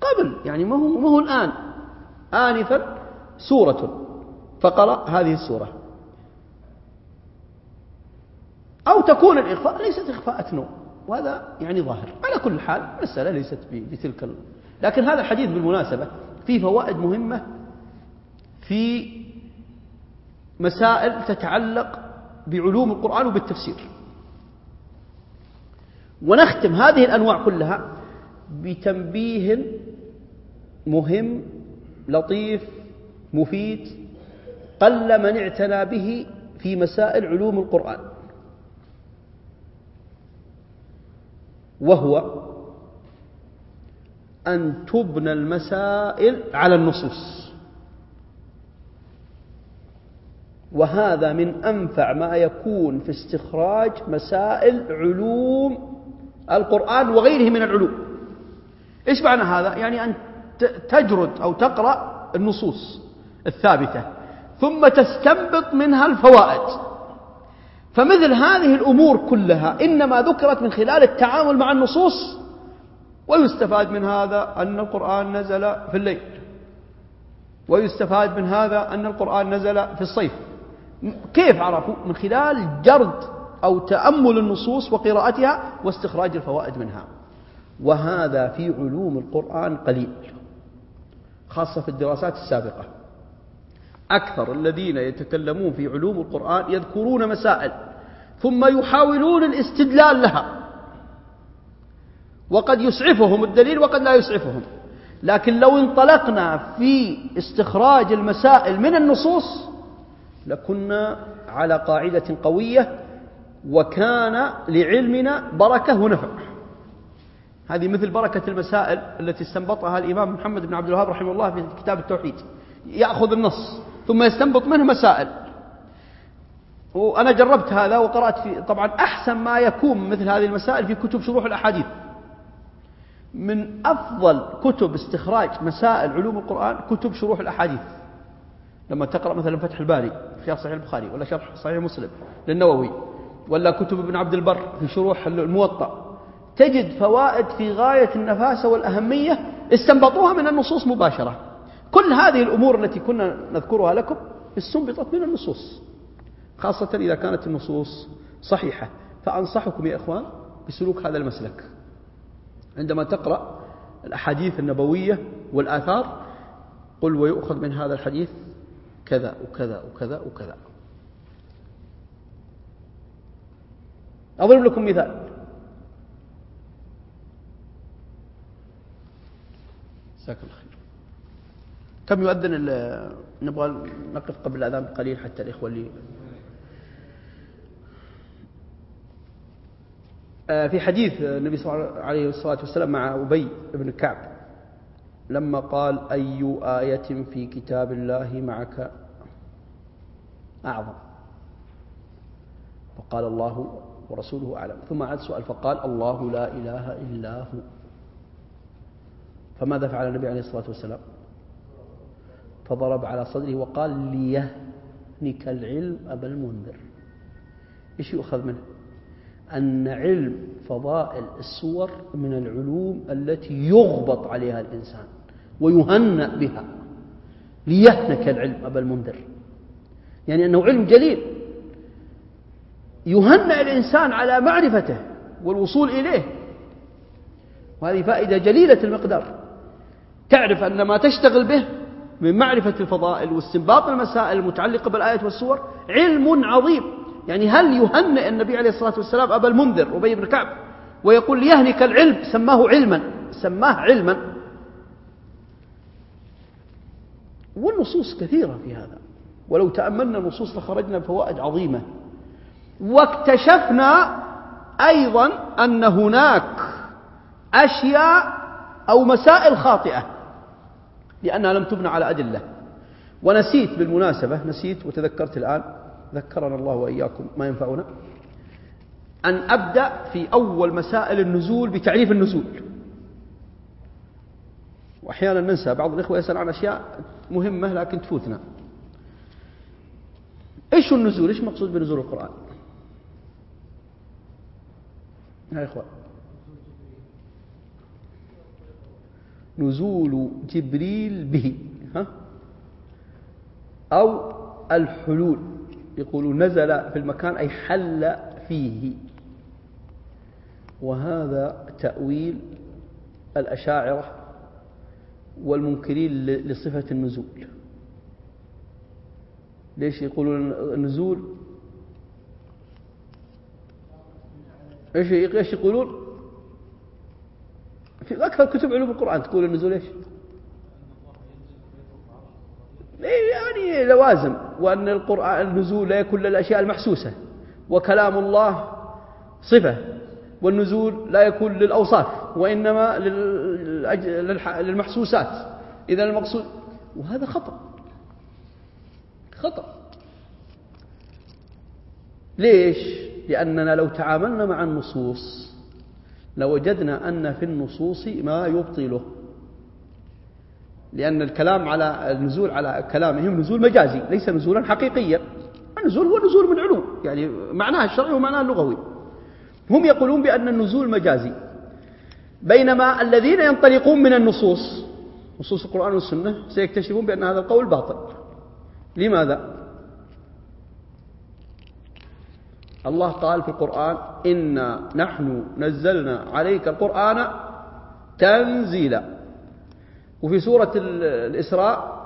قبل يعني ما هو ما هو الآن. آنفا سورة. فقرأ هذه السورة. أو تكون الإخفاء ليست إخفاءة نوم وهذا يعني ظاهر. على كل حال المسألة ليست بتلك. لكن هذا الحديث بالمناسبة. فيه فوائد مهمة في مسائل تتعلق بعلوم القرآن وبالتفسير. ونختم هذه الأنواع كلها بتنبيه مهم لطيف مفيد قل من اعتنى به في مسائل علوم القرآن. وهو أن تبنى المسائل على النصوص. وهذا من أنفع ما يكون في استخراج مسائل علوم القرآن وغيره من العلوم. إيش معنى هذا؟ يعني أن تجرد أو تقرأ النصوص الثابتة ثم تستنبط منها الفوائد. فمثل هذه الأمور كلها إنما ذكرت من خلال التعامل مع النصوص ويستفاد من هذا أن القرآن نزل في الليل ويستفاد من هذا أن القرآن نزل في الصيف. كيف عرفوا؟ من خلال جرد أو تأمل النصوص وقراءتها واستخراج الفوائد منها. وهذا في علوم القرآن قليل خاصة في الدراسات السابقة. أكثر الذين يتكلمون في علوم القرآن يذكرون مسائل ثم يحاولون الاستدلال لها. وقد يسعفهم الدليل وقد لا يسعفهم. لكن لو انطلقنا في استخراج المسائل من النصوص لكنا على قاعدة قوية وكان لعلمنا بركة ونفع. هذه مثل بركة المسائل التي استنبطها الإمام محمد بن عبد الوهاب رحمه الله في كتاب التوحيد. يأخذ النص ثم يستنبط منه مسائل. وأنا جربت هذا وقرأت في طبعا أحسن ما يكون مثل هذه المسائل في كتب شروح الأحاديث. من أفضل كتب استخراج مسائل علوم القرآن كتب شروح الأحاديث. لما تقرأ مثلا فتح الباري في صحيح البخاري ولا شرح صحيح مسلم للنووي ولا كتب ابن عبد البر في شروح الموطأ تجد فوائد في غاية النفاسة والأهمية استنبطوها من النصوص مباشرة. كل هذه الأمور التي كنا نذكرها لكم استنبطت من النصوص خاصة إذا كانت النصوص صحيحة. فأنصحكم يا إخوان بسلوك هذا المسلك. عندما تقرأ الأحاديث النبوية والآثار قل ويؤخذ من هذا الحديث كذا وكذا وكذا وكذا. أضرب لكم مثال. جزاك الله خير. كم يؤذن نبغى نقف قبل الأذان بقليل حتى الإخوة اللي آه، في حديث النبي صلى الله عليه والسلام مع أبي بن كعب. لما قال أي آية في كتاب الله معك؟ أعظم. فقال الله ورسوله أعلم. ثم عاد سؤال فقال الله لا إله إلا هو. فماذا فعل النبي عليه الصلاة والسلام؟ فضرب على صدره وقال ليهنك العلم أبا المنذر. إيش يؤخذ منه؟ أن علم فضائل السور من العلوم التي يغبط عليها الإنسان. ويهنأ بها ليهنك العلم أبا المنذر. يعني أنه علم جليل. يهنأ الإنسان على معرفته والوصول إليه. وهذه فائدة جليلة المقدار. تعرف أن ما تشتغل به من معرفة الفضائل واستنباط المسائل المتعلقة بالآيات والسور علم عظيم. يعني هل يهنئ النبي عليه الصلاة والسلام أبا المنذر أبي بن كعب ويقول ليهلك العلم؟ سماه علما. سماه علما. والنصوص كثيرة في هذا. ولو تأملنا النصوص لخرجنا بفوائد عظيمة. واكتشفنا أيضا أن هناك أشياء أو مسائل خاطئة لأنها لم تبنى على أدلة. ونسيت بالمناسبة نسيت وتذكرت الآن ذكرنا الله وإياكم ما ينفعنا أن أبدأ في أول مسائل النزول بتعريف النزول. وأحيانا ننسى بعض الإخوة يسأل عن أشياء مهمة لكن تفوتنا. إيش النزول؟ إيش مقصود بنزول القرآن؟ يا إخوان نزول جبريل به ها؟ أو الحلول. يقولون نزل في المكان أي حل فيه. وهذا تأويل الأشاعرة. والمنكرين لصفة النزول. ليش يقولون النزول؟ إيش إيش يقولون؟ في أكثر كتب علوم القرآن تقول النزول إيش؟ إيه، يعني لوازم وأن القرآن النزول لا يكون للأشياء المحسوسة. وكلام الله صفة. والنزول لا يكون للأوصاف وإنما للمحسوسات. إذا المقصود وهذا خطأ. خطأ. ليش؟ لأننا لو تعاملنا مع النصوص لوجدنا أن في النصوص ما يبطله. لأن الكلام على النزول على كلامهم نزول مجازي ليس نزولا حقيقيا. النزول هو نزول من علوم يعني معناه الشرعي ومعناه اللغوي. هم يقولون بأن النزول مجازي. بينما الذين ينطلقون من النصوص نصوص القرآن والسنة سيكتشفون بأن هذا القول باطل. لماذا؟ الله قال في القرآن إنا نحن نزلنا عليك القرآن تنزيلا. وفي سورة الإسراء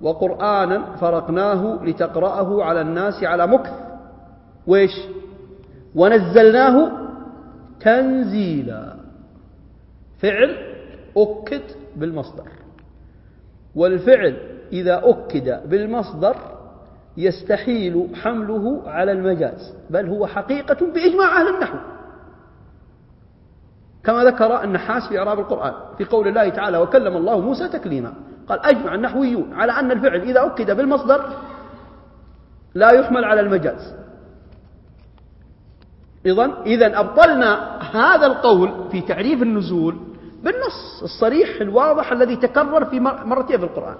وقرآنا فرقناه لتقرأه على الناس على مكث. ويش ونزلناه تنزيلا. فعل أكد بالمصدر. والفعل إذا أكد بالمصدر يستحيل حمله على المجاز بل هو حقيقة بإجماع أهل النحو. كما ذكر النحاس في إعراب القرآن في قول الله تعالى وكلم الله موسى تكليما قال أجمع النحويون على أن الفعل إذا أكد بالمصدر لا يحمل على المجاز. إذن إذا أبطلنا هذا القول في تعريف النزول بالنص الصريح الواضح الذي تكرر في مرتين في القرآن.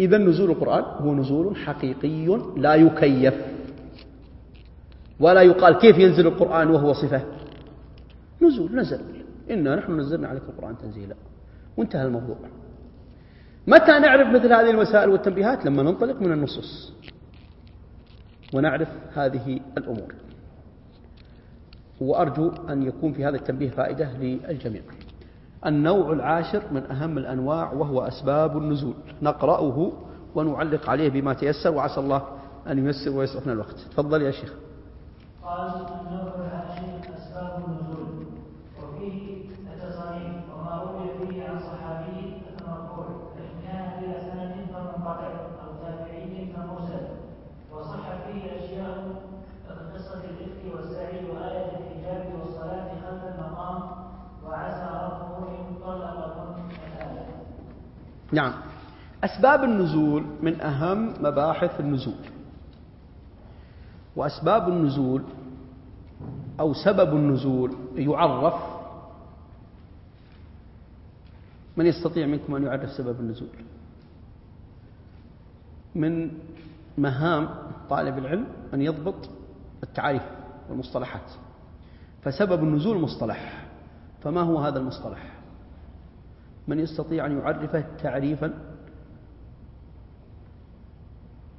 إذا نزول القرآن هو نزول حقيقي لا يكيف. ولا يقال كيف ينزل القرآن وهو صفة. نزول نزل. إنا نحن نزلنا عليك القرآن تنزيلا. وانتهى الموضوع. متى نعرف مثل هذه المسائل والتنبيهات؟ لما ننطلق من النصوص. ونعرف هذه الأمور. وأرجو أن يكون في هذا التنبيه فائدة للجميع. النوع العاشر من أهم الأنواع وهو أسباب النزول. نقرأه ونعلق عليه بما تيسر وعسى الله أن ييسر ويسعفنا الوقت. تفضل يا شيخ. قال النوع العاشر أسباب النزول وفيه التصاريف وما روي فيه عن صحابي فمرفوع فإن كان بلا سند فمنقطع أو تابعي فمرسل وصح فيه أشياء كقصة الإفك والسعي وآية الحجاب والصلاة خلف المقام وعسى ربه إن طلقكم فتابع نعم. أسباب النزول من أهم مباحث النزول. وأسباب النزول أو سبب النزول يعرف من يستطيع منكم أن يعرف سبب النزول. من مهام طالب العلم أن يضبط التعاريف والمصطلحات. فسبب النزول مصطلح. فما هو هذا المصطلح؟ من يستطيع أن يعرفه تعريفا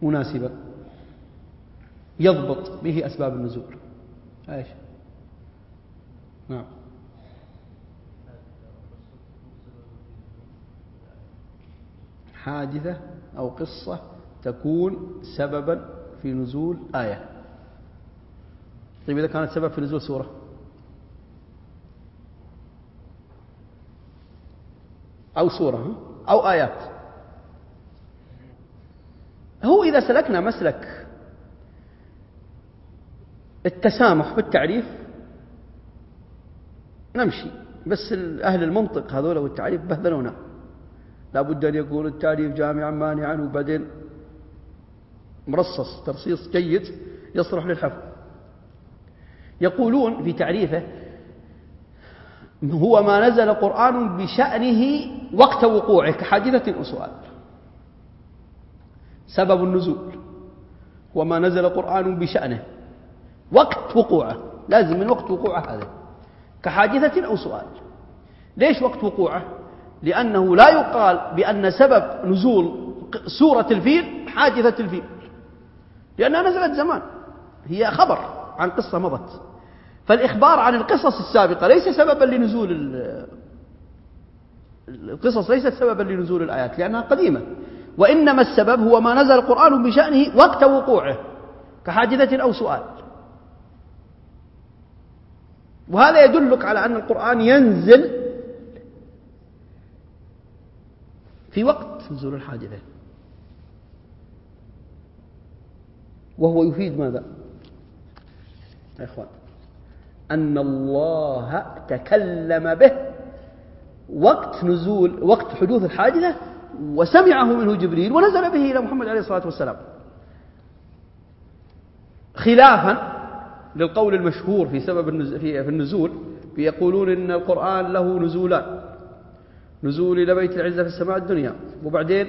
مناسبا يضبط به أسباب النزول. إيش؟ نعم. حادثة أو قصة تكون سببا في نزول آية. طيب إذا كانت سبب في نزول سورة؟ أو سورة أو آيات. هو إذا سلكنا مسلك التسامح في التعريف نمشي. بس أهل المنطق هذول والتعريف بهذلونا. لابد أن يكون التعريف جامعا مانعا وبعدين مرصص ترصيص جيد يصلح للحفظ. يقولون في تعريفه هو ما نزل قرآن بشأنه وقت وقوعه كحادثة أو سؤال. سبب النزول. هو ما نزل قرآن بشأنه. وقت وقوعه. لازم من وقت وقوعه هذا. كحادثة أو سؤال. ليش وقت وقوعه؟ لأنه لا يقال بأن سبب نزول سورة الفيل حادثة الفيل. لأنها نزلت زمان. هي خبر عن قصة مضت. فالإخبار عن القصص السابقة ليس سببا لنزول القصص ليست سببا لنزول الآيات لأنها قديمة. وإنما السبب هو ما نزل القرآن بشأنه وقت وقوعه كحادثة أو سؤال. وهذا يدلك على أن القرآن ينزل في وقت نزول الحادثة. وهو يفيد ماذا؟ يا إخوان. أن الله تكلم به وقت نزول وقت حدوث الحادثة وسمعه منه جبريل ونزل به إلى محمد عليه الصلاة والسلام. خلافا للقول المشهور في سبب في النزول يقولون إن القرآن له نزولان. نزول إلى بيت العزة في السماء الدنيا. وبعدين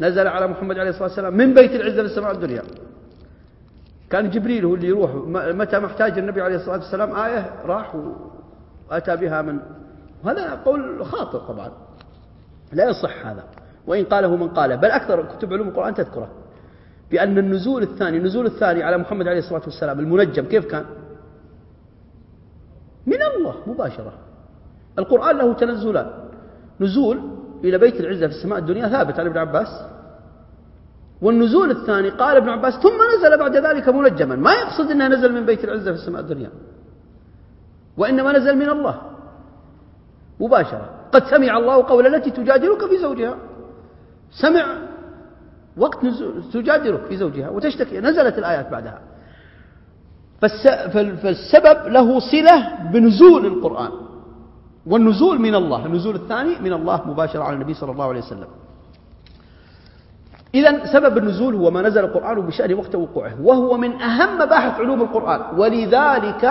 نزل على محمد عليه الصلاة والسلام من بيت العزة في السماء الدنيا. كان جبريل هو اللي يروح. متى محتاج النبي عليه الصلاة والسلام؟ آية راح وأتى بها من وهذا قول خاطئ طبعا. لا يصح هذا. وإن قاله من قاله بل أكثر كتب علوم القرآن تذكره. بأن النزول الثاني النزول الثاني على محمد عليه الصلاة والسلام المنجم كيف كان؟ من الله مباشرة. القرآن له تنزلان نزول إلى بيت العزة في السماء الدنيا ثابت عن ابن عباس. والنزول الثاني قال ابن عباس ثم نزل بعد ذلك منجما ما يقصد أنه نزل من بيت العزة في السماء الدنيا وإنما نزل من الله مباشرة. قد سمع الله قول التي تجادلك في زوجها. سمع وقت نزول تجادلك في زوجها وتشتكي. نزلت الآيات بعدها. فالسبب له صلة بنزول القرآن والنزول من الله. النزول الثاني من الله مباشرة على النبي صلى الله عليه وسلم. إذا سبب النزول هو ما نزل القرآن بشأن وقت وقوعه وهو من أهم مباحث علوم القرآن. ولذلك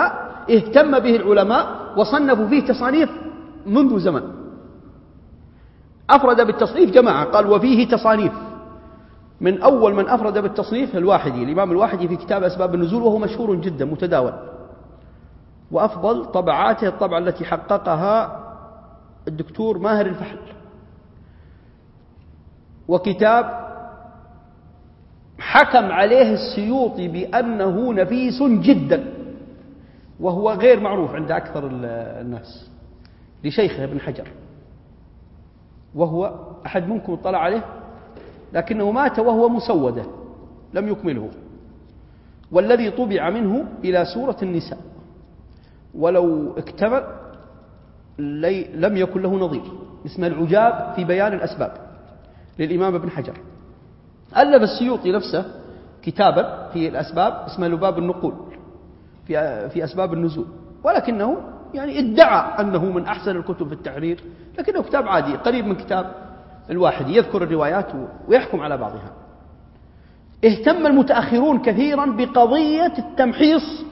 اهتم به العلماء وصنفوا فيه تصانيف منذ زمن. أفرد بالتصنيف جماعة قال وفيه تصانيف. من أول من أفرد بالتصنيف الواحدي الإمام الواحدي في كتاب أسباب النزول وهو مشهور جدا متداول. وأفضل طبعاته الطبعة التي حققها الدكتور ماهر الفحل. وكتاب حكم عليه السيوطي بأنه نفيس جدا وهو غير معروف عند أكثر الناس لشيخه ابن حجر وهو أحد منكم اطلع عليه لكنه مات وهو مسودة لم يكمله والذي طبع منه إلى سورة النساء ولو اكتمل لم يكن له نظير اسمه العجاب في بيان الأسباب للإمام ابن حجر. ألف السيوطي نفسه كتابا في الأسباب اسمه لباب النقول في في أسباب النزول. ولكنه يعني ادعى أنه من أحسن الكتب في التحرير لكنه كتاب عادي قريب من كتاب الواحد يذكر الروايات ويحكم على بعضها. اهتم المتأخرون كثيرا بقضية التمحيص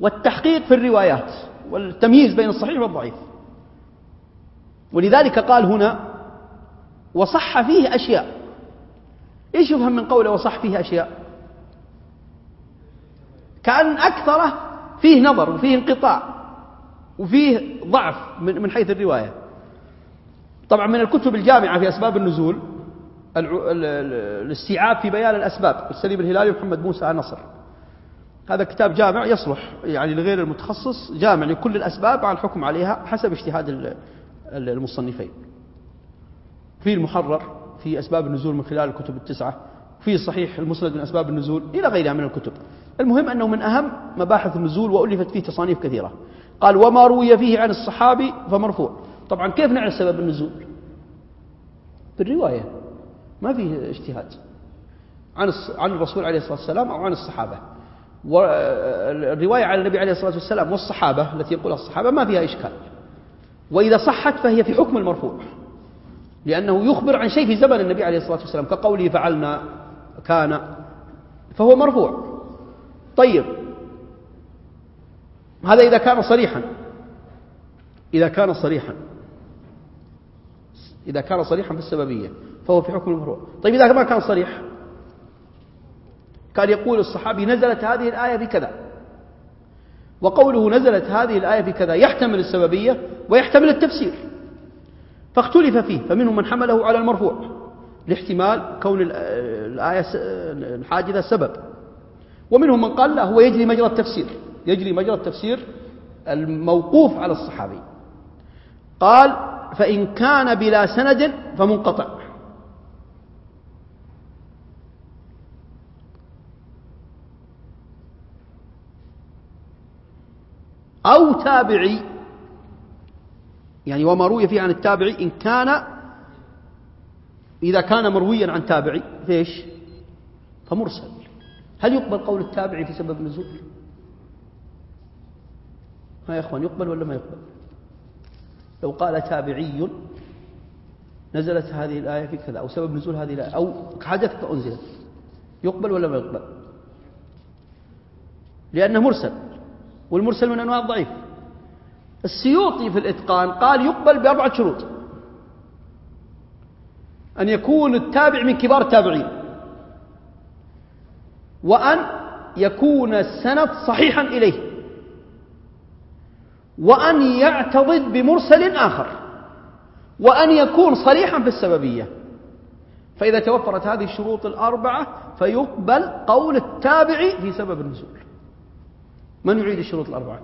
والتحقيق في الروايات والتمييز بين الصحيح والضعيف. ولذلك قال هنا وصح فيه أشياء. إيش يفهم من قوله وصح فيه أشياء؟ كأن أكثره فيه نظر وفيه انقطاع وفيه ضعف من حيث الرواية. طبعا من الكتب الجامعة في أسباب النزول الاستيعاب في بيان الأسباب السليم الهلالي ومحمد موسى نصر. هذا كتاب جامع يصلح يعني لغير المتخصص جامع لكل الأسباب على الحكم عليها حسب اجتهاد المصنفين. في المحرر في أسباب النزول من خلال الكتب التسعة في صحيح المسند من أسباب النزول إلى غيرها من الكتب. المهم أنه من أهم مباحث النزول وألفت فيه تصانيف كثيرة. قال وما روي فيه عن الصحابي فمرفوع. طبعا كيف نعرف سبب النزول؟ بالرواية ما فيه اجتهاد. عن عن الرسول عليه الصلاة والسلام أو عن الصحابة. والرواية عن النبي عليه الصلاة والسلام والصحابة التي يقولها الصحابة ما فيها إشكال. وإذا صحت فهي في حكم المرفوع. لأنه يخبر عن شيء في زمن النبي عليه الصلاة والسلام كقوله فعلنا كان فهو مرفوع. طيب. هذا إذا كان صريحا. إذا كان صريحا. إذا كان صريحا في السببية فهو في حكم المرفوع. طيب إذا ما كان صريح كان يقول الصحابي نزلت هذه الآية بكذا وقوله نزلت هذه الآية بكذا يحتمل السببية ويحتمل التفسير. فاختلف فيه فمنهم من حمله على المرفوع لاحتمال كون الآية الحادثة سبب. ومنهم من قال لا هو يجري مجرى التفسير يجري مجرى التفسير الموقوف على الصحابي. قال فإن كان بلا سند فمنقطع. أو تابعي يعني وما روي فيه عن التابعي إن كان إذا كان مرويا عن تابعي فيش فمرسل. هل يقبل قول التابعي في سبب النزول؟ ها يا أخوان يقبل ولا ما يقبل؟ لو قال تابعي نزلت هذه الآية في كذا أو سبب نزول هذه الآية أو حدث فأنزلت يقبل ولا ما يقبل؟ لأنه مرسل والمرسل من أنواع الضعيف. السيوطي في الإتقان قال يقبل بأربعة شروط. أن يكون التابع من كبار التابعين. وأن يكون السند صحيحا إليه. وأن يعتضد بمرسل آخر. وأن يكون صريحا في السببية. فإذا توفرت هذه الشروط الأربعة فيقبل قول التابع في سبب النزول. من يعيد الشروط الأربعة؟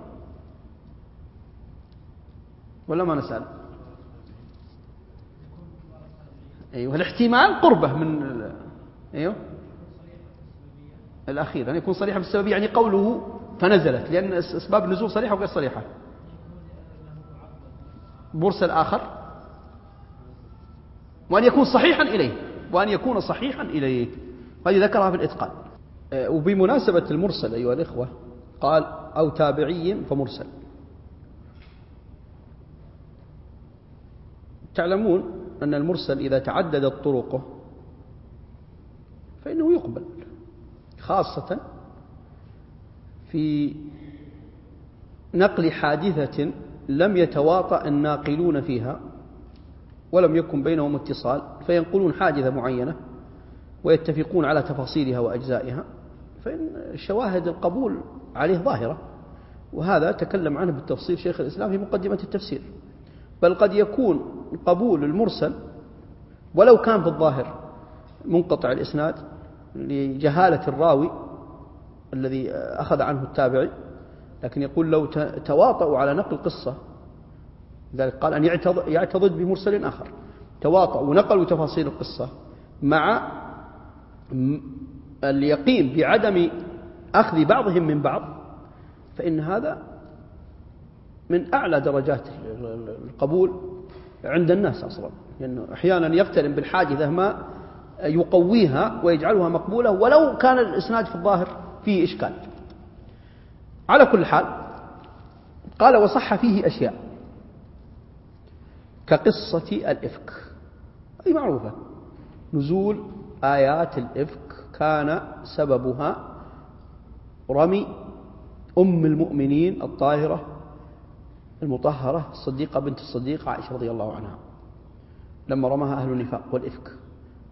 ولا ما نسأل؟ أيوه الاحتمال قربه من. أيوه الأخير أن يكون صريحا في السبب يعني قوله فنزلت لأن أسباب النزول صريحة وغير صريحة. مرسل آخر وأن يكون صحيحا إليه وأن يكون صحيحا إليه. هذه ذكرها في الإتقان. وبمناسبة المرسل أيها الإخوة قال أو تابعي فمرسل. تعلمون أن المرسل إذا تعددت طرقه فإنه يقبل خاصة في نقل حادثة لم يتواطأ الناقلون فيها ولم يكن بينهم اتصال فينقلون حادثة معينة ويتفقون على تفاصيلها وأجزائها فإن شواهد القبول عليه ظاهرة وهذا تكلم عنه بالتفصيل شيخ الإسلام في مقدمة التفسير بل قد يكون قبول المرسل ولو كان في الظاهر منقطع الإسناد لجهالة الراوي الذي أخذ عنه التابعي لكن يقول لو تواطؤوا على نقل قصة لذلك قال أن يعتضد بمرسل آخر. تواطؤوا ونقلوا تفاصيل القصة مع اليقين بعدم أخذ بعضهم من بعض فإن هذا من أعلى درجات القبول عند الناس أصلا. لأنه أحيانا يقترن بالحادثة ما يقويها ويجعلها مقبولة ولو كان الإسناد في الظاهر فيه إشكال. على كل حال قال وصح فيه أشياء كقصة الإفك. هذه معروفة. نزول آيات الإفك كان سببها رمي أم المؤمنين الطاهرة المطهرة الصديقة بنت الصديق عائشة رضي الله عنها. لما رماها أهل النفاق والإفك.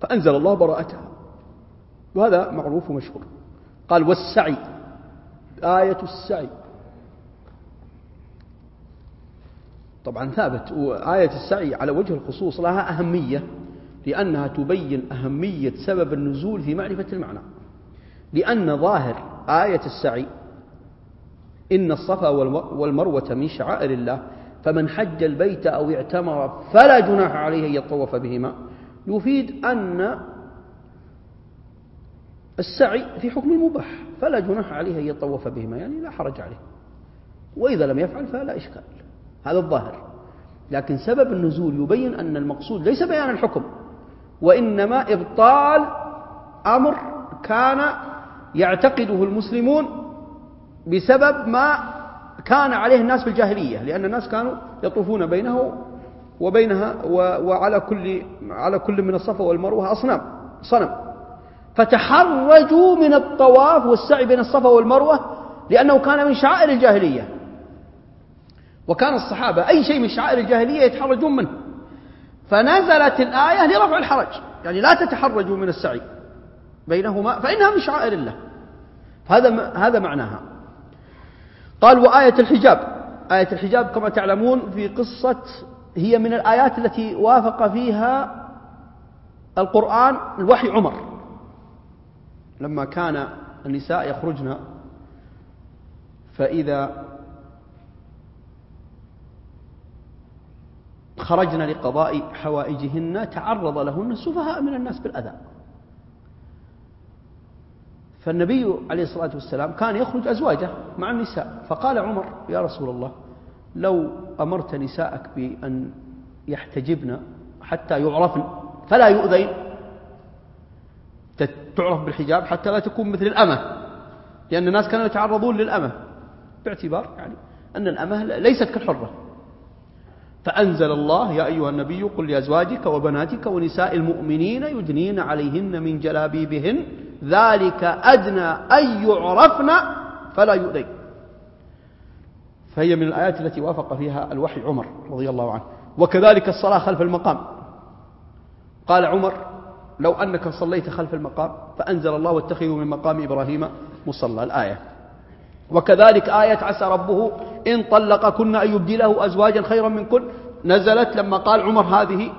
فأنزل الله براءتها. وهذا معروف ومشهور. قال والسعي. آية السعي. طبعا ثابت. وآية السعي على وجه الخصوص لها أهمية. لأنها تبين أهمية سبب النزول في معرفة المعنى. لأن ظاهر آية السعي إن الصفا والمروة من شعائر الله فمن حج البيت أو اعتمر فلا جناح عليه أن يطوف بهما. يفيد أن السعي في حكم المباح فلا جناح عليه أن يطوف بهما يعني لا حرج عليه. وإذا لم يفعل فلا إشكال هذا الظاهر. لكن سبب النزول يبين أن المقصود ليس بيان الحكم وإنما إبطال أمر كان يعتقده المسلمون بسبب ما كان عليه الناس في الجاهلية لأن الناس كانوا يطوفون بينه وبينها وعلى كل على كل من الصفا والمروة أصنام صنم. فتحرجوا من الطواف والسعي بين الصفا والمروة لأنه كان من شعائر الجاهلية. وكان الصحابة أي شيء من شعائر الجاهلية يتحرجون منه. فنزلت الآية لرفع الحرج يعني لا تتحرجوا من السعي بينهما فإنها من شعائر الله. هذا هذا معناها. قال وآية الحجاب. آية الحجاب كما تعلمون في قصة هي من الآيات التي وافق فيها القرآن الوحي عمر. لما كان النساء يخرجن فإذا خرجن لقضاء حوائجهن تعرض لهن السفهاء من الناس بالأذى. فالنبي عليه الصلاة والسلام كان يخرج أزواجه مع النساء. فقال عمر يا رسول الله لو أمرت نساءك بأن يحتجبن حتى يعرفن فلا يؤذين. تعرف بالحجاب حتى لا تكون مثل الأمة لأن الناس كانوا يتعرضون للأمة. باعتبار يعني أن الأمة ليست كالحرة. فأنزل الله يا أيها النبي قل لأزواجك وبناتك ونساء المؤمنين يدنين عليهن من جلابيبهن ذلك أدنى أن يعرفن فلا يؤذين. فهي من الآيات التي وافق فيها الوحي عمر رضي الله عنه. وكذلك الصلاة خلف المقام. قال عمر لو أنك صليت خلف المقام فأنزل الله واتخذوا من مقام إبراهيم مصلى. الآية. وكذلك آية عسى ربه إن طلقكن أن يبدله أزواجا خيرا منكن. نزلت لما قال عمر هذه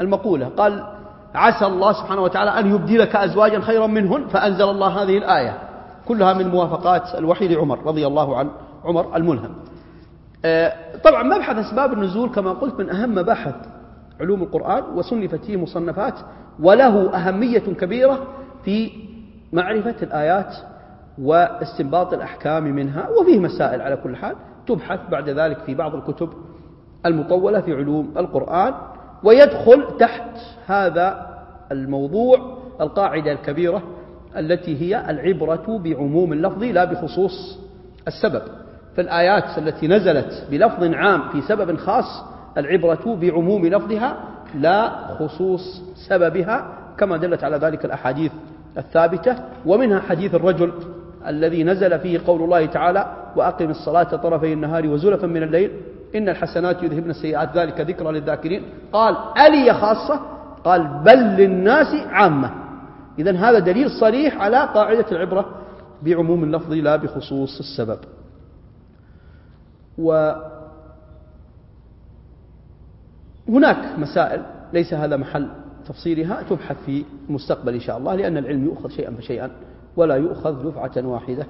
المقولة. قال عسى الله سبحانه وتعالى أن يبدلك أزواجا خيرا منهن فأنزل الله هذه الآية. كلها من موافقات الوحي لعمر رضي الله عن عمر الملهم آه، طبعا مبحث أسباب النزول كما قلت من أهم مباحث علوم القرآن وصنفت فيه مصنفات وله أهمية كبيرة في معرفة الآيات واستنباط الأحكام منها وفيه مسائل على كل حال تبحث بعد ذلك في بعض الكتب المطولة في علوم القرآن. ويدخل تحت هذا الموضوع القاعدة الكبيرة التي هي العبرة بعموم اللفظ لا بخصوص السبب. فالآيات التي نزلت بلفظ عام في سبب خاص العبرة بعموم لفظها لا خصوص سببها كما دلت على ذلك الأحاديث الثابتة. ومنها حديث الرجل الذي نزل فيه قول الله تعالى وأقم الصلاة طرفي النهار وزلفا من الليل إن الحسنات يذهبن السيئات. ذلك ذكرى للذاكرين. قال ألي خاصة؟ قال بل للناس عامة. إذا هذا دليل صريح على قاعدة العبرة بعموم اللفظ لا بخصوص السبب. وهناك مسائل ليس هذا محل تفصيلها تبحث في المستقبل إن شاء الله لأن العلم يؤخذ شيئا فشيئا ولا يؤخذ دفعة واحدة.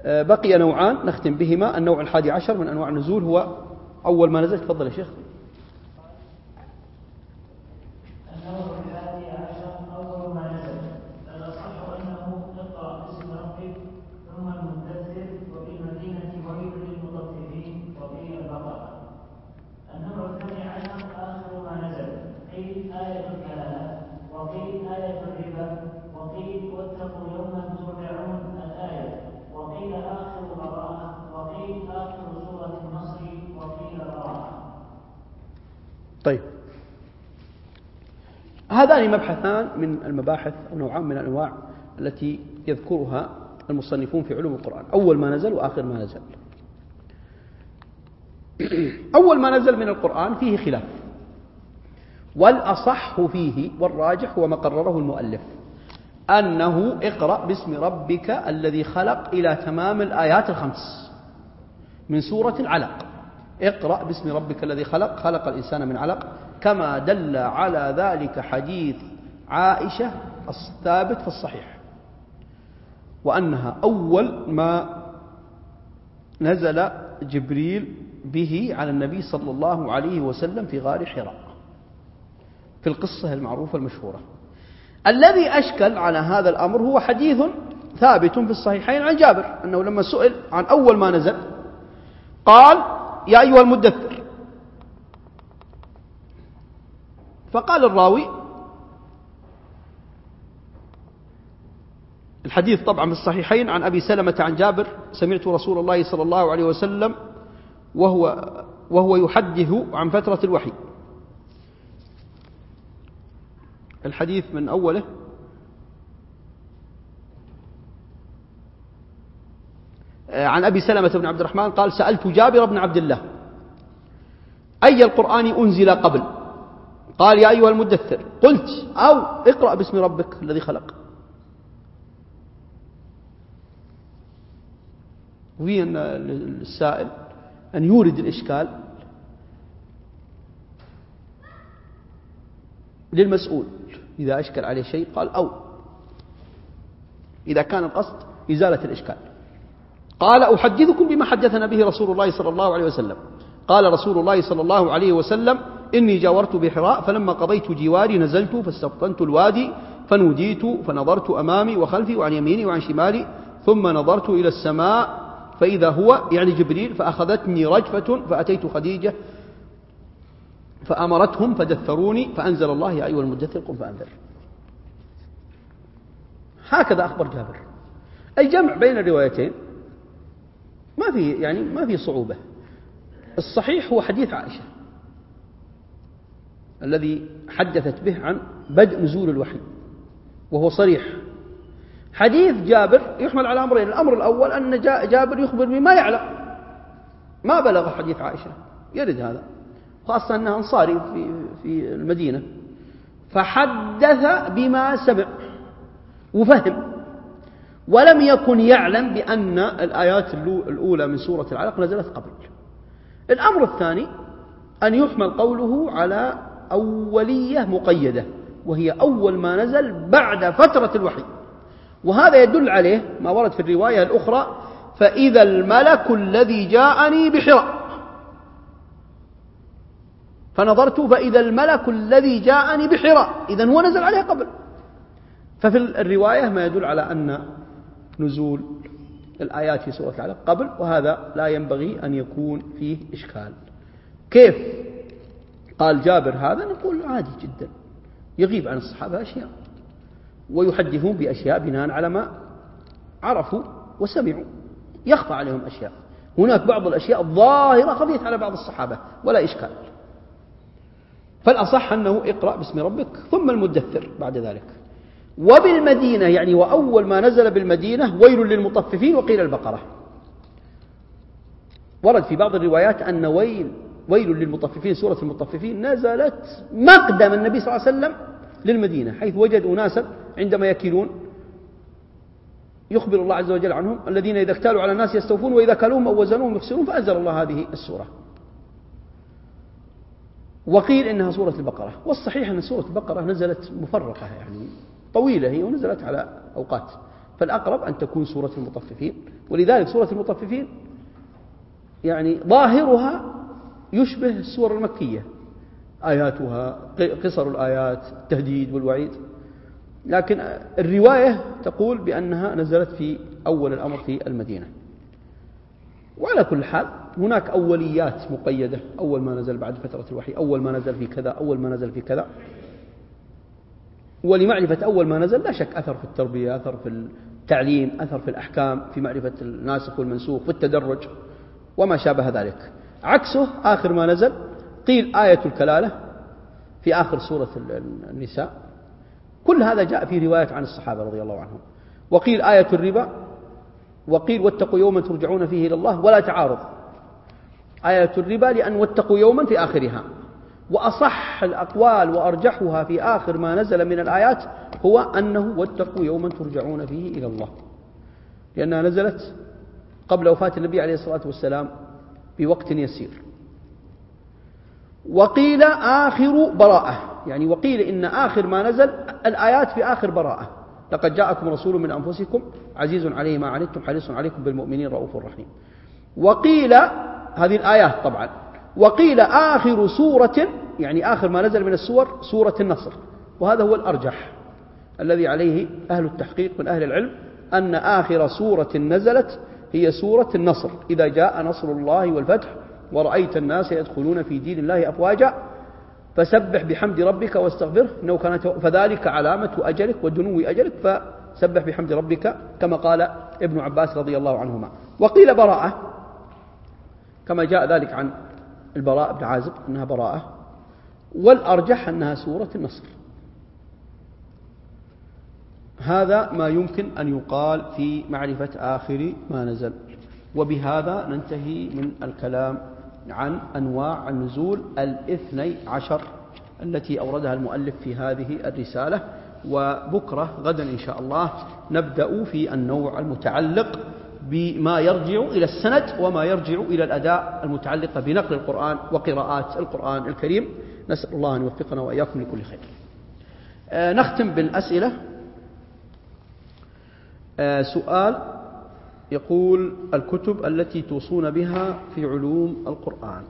آه، بقي نوعان نختم بهما. النوع الحادي عشر من أنواع النزول هو أول ما نزل تفضل يا شيخ. هذان مبحثان من المباحث أو نوعان من الأنواع التي يذكرها المصنفون في علوم القرآن. أول ما نزل وآخر ما نزل. أول ما نزل من القرآن فيه خلاف. والأصح فيه والراجح هو ما قرره المؤلف. أنه اقرأ باسم ربك الذي خلق إلى تمام الآيات الخمس. من سورة العلق. اقرأ باسم ربك الذي خلق خلق الإنسان من علق. كما دل على ذلك حديث عائشة الثابت في الصحيح وأنها أول ما نزل جبريل به على النبي صلى الله عليه وسلم في غار حراء في القصة المعروفة المشهورة. الذي أشكل على هذا الأمر هو حديث ثابت في الصحيحين عن جابر أنه لما سئل عن أول ما نزل قال يا أيها المدثر فقال الراوي الحديث طبعا في الصحيحين عن أبي سلمة عن جابر سمعت رسول الله صلى الله عليه وسلم وهو, وهو يحدث عن فترة الوحي. الحديث من أوله عن أبي سلمة بن عبد الرحمن قال سألت جابر بن عبد الله أي القرآن أنزل قبل؟ قال يا أيها المدثر قلت أو اقرأ باسم ربك الذي خلق. وفي أن السائل أن يورد الإشكال للمسؤول. إذا أشكل عليه شيء قال أو. إذا كان القصد إزالة الإشكال. قال أحدثكم بما حدثنا به رسول الله صلى الله عليه وسلم. قال رسول الله صلى الله عليه وسلم إني جاورت بحراء فلما قضيت جواري نزلت فاستبطنت الوادي فنوديت فنظرت أمامي وخلفي وعن يميني وعن شمالي ثم نظرت إلى السماء فإذا هو يعني جبريل فأخذتني رجفة فأتيت خديجة فأمرتهم فدثروني فأنزل الله يا أيها المدثر قم فأنذر. هكذا أخبر جابر. الجمع بين الروايتين ما في يعني ما في صعوبة. الصحيح هو حديث عائشة. الذي حدثت به عن بدء نزول الوحي وهو صريح. حديث جابر يحمل على أمرين الأمر الأول أن جابر يخبر بما يعلم. ما بلغ حديث عائشة يرد هذا. خاصة أنه أنصاري في, في المدينة. فحدث بما سمع وفهم. ولم يكن يعلم بأن الآيات الأولى من سورة العلق نزلت قبل. الأمر الثاني أن يحمل قوله على أولية مقيدة وهي أول ما نزل بعد فترة الوحي. وهذا يدل عليه ما ورد في الرواية الأخرى فإذا الملك الذي جاءني بحراء. فنظرت فإذا الملك الذي جاءني بحراء إذا هو نزل عليه قبل. ففي الرواية ما يدل على أن نزول الآيات في سورة العلق قبل وهذا لا ينبغي أن يكون فيه إشكال. كيف؟ قال جابر هذا نقول عادي جدا. يغيب عن الصحابة أشياء. ويحدثون بأشياء بناء على ما عرفوا وسمعوا. يخفى عليهم أشياء. هناك بعض الأشياء الظاهرة خفيت على بعض الصحابة. ولا إشكال. فالأصح أنه اقرأ باسم ربك ثم المدثر بعد ذلك. وبالمدينة يعني وأول ما نزل بالمدينة ويل للمطففين وقيل البقرة. ورد في بعض الروايات أن ويل ويل للمطففين سورة المطففين نزلت مقدم النبي صلى الله عليه وسلم للمدينة حيث وجد أناسا عندما يكيلون يخبر الله عز وجل عنهم الذين إذا اكتالوا على الناس يستوفون وإذا كالوهم أو وزنوهم يخسرون فأنزل الله هذه السورة. وقيل إنها سورة البقرة والصحيح أن سورة البقرة نزلت مفرقة يعني طويلة هي ونزلت على أوقات. فالأقرب أن تكون سورة المطففين ولذلك سورة المطففين يعني ظاهرها يشبه السور المكية. آياتها قصر الآيات التهديد والوعيد. لكن الرواية تقول بأنها نزلت في أول الأمر في المدينة. وعلى كل حال هناك أوليات مقيدة. أول ما نزل بعد فترة الوحي أول ما نزل في كذا أول ما نزل في كذا. ولمعرفة أول ما نزل لا شك أثر في التربية أثر في التعليم أثر في الأحكام في معرفة الناسخ والمنسوخ في التدرج وما شابه ذلك. عكسه آخر ما نزل قيل آية الكلالة في آخر سورة النساء. كل هذا جاء في رواية عن الصحابة رضي الله عنهم. وقيل آية الربا وقيل واتقوا يوما ترجعون فيه إلى الله ولا تعارض. آية الربا لأن واتقوا يوما في آخرها. وأصح الأقوال وأرجحها في آخر ما نزل من الآيات هو أنه واتقوا يوما ترجعون فيه إلى الله. لأنها نزلت قبل وفاة النبي عليه الصلاة والسلام بوقت يسير. وقيل آخر براءة يعني وقيل إن آخر ما نزل الآيات في آخر براءة. لقد جاءكم رسول من أنفسكم عزيز عليه ما عنتم حريص عليكم بالمؤمنين رؤوف رحيم. وقيل هذه الآيات طبعا وقيل آخر سورة يعني آخر ما نزل من السور سورة النصر. وهذا هو الأرجح الذي عليه أهل التحقيق من أهل العلم أن آخر سورة نزلت هي سورة النصر. إذا جاء نصر الله والفتح ورأيت الناس يدخلون في دين الله أفواجا فسبح بحمد ربك واستغفره. إنه كانت فذلك علامة أجلك ودنو أجلك سبح بحمد ربك كما قال ابن عباس رضي الله عنهما. وقيل براءة كما جاء ذلك عن البراء بن عازب أنها براءة والأرجح أنها سورة النصر. هذا ما يمكن أن يقال في معرفة آخر ما نزل. وبهذا ننتهي من الكلام عن أنواع النزول الاثني عشر التي أوردها المؤلف في هذه الرسالة. وبكرة غدا إن شاء الله نبدأ في النوع المتعلق بما يرجع إلى السند وما يرجع إلى الأداء المتعلقة بنقل القرآن وقراءات القرآن الكريم. نسأل الله أن يوفقنا وإياكم لكل خير. آه، نختم بالأسئلة. سؤال يقول الكتب التي توصون بها في علوم القرآن.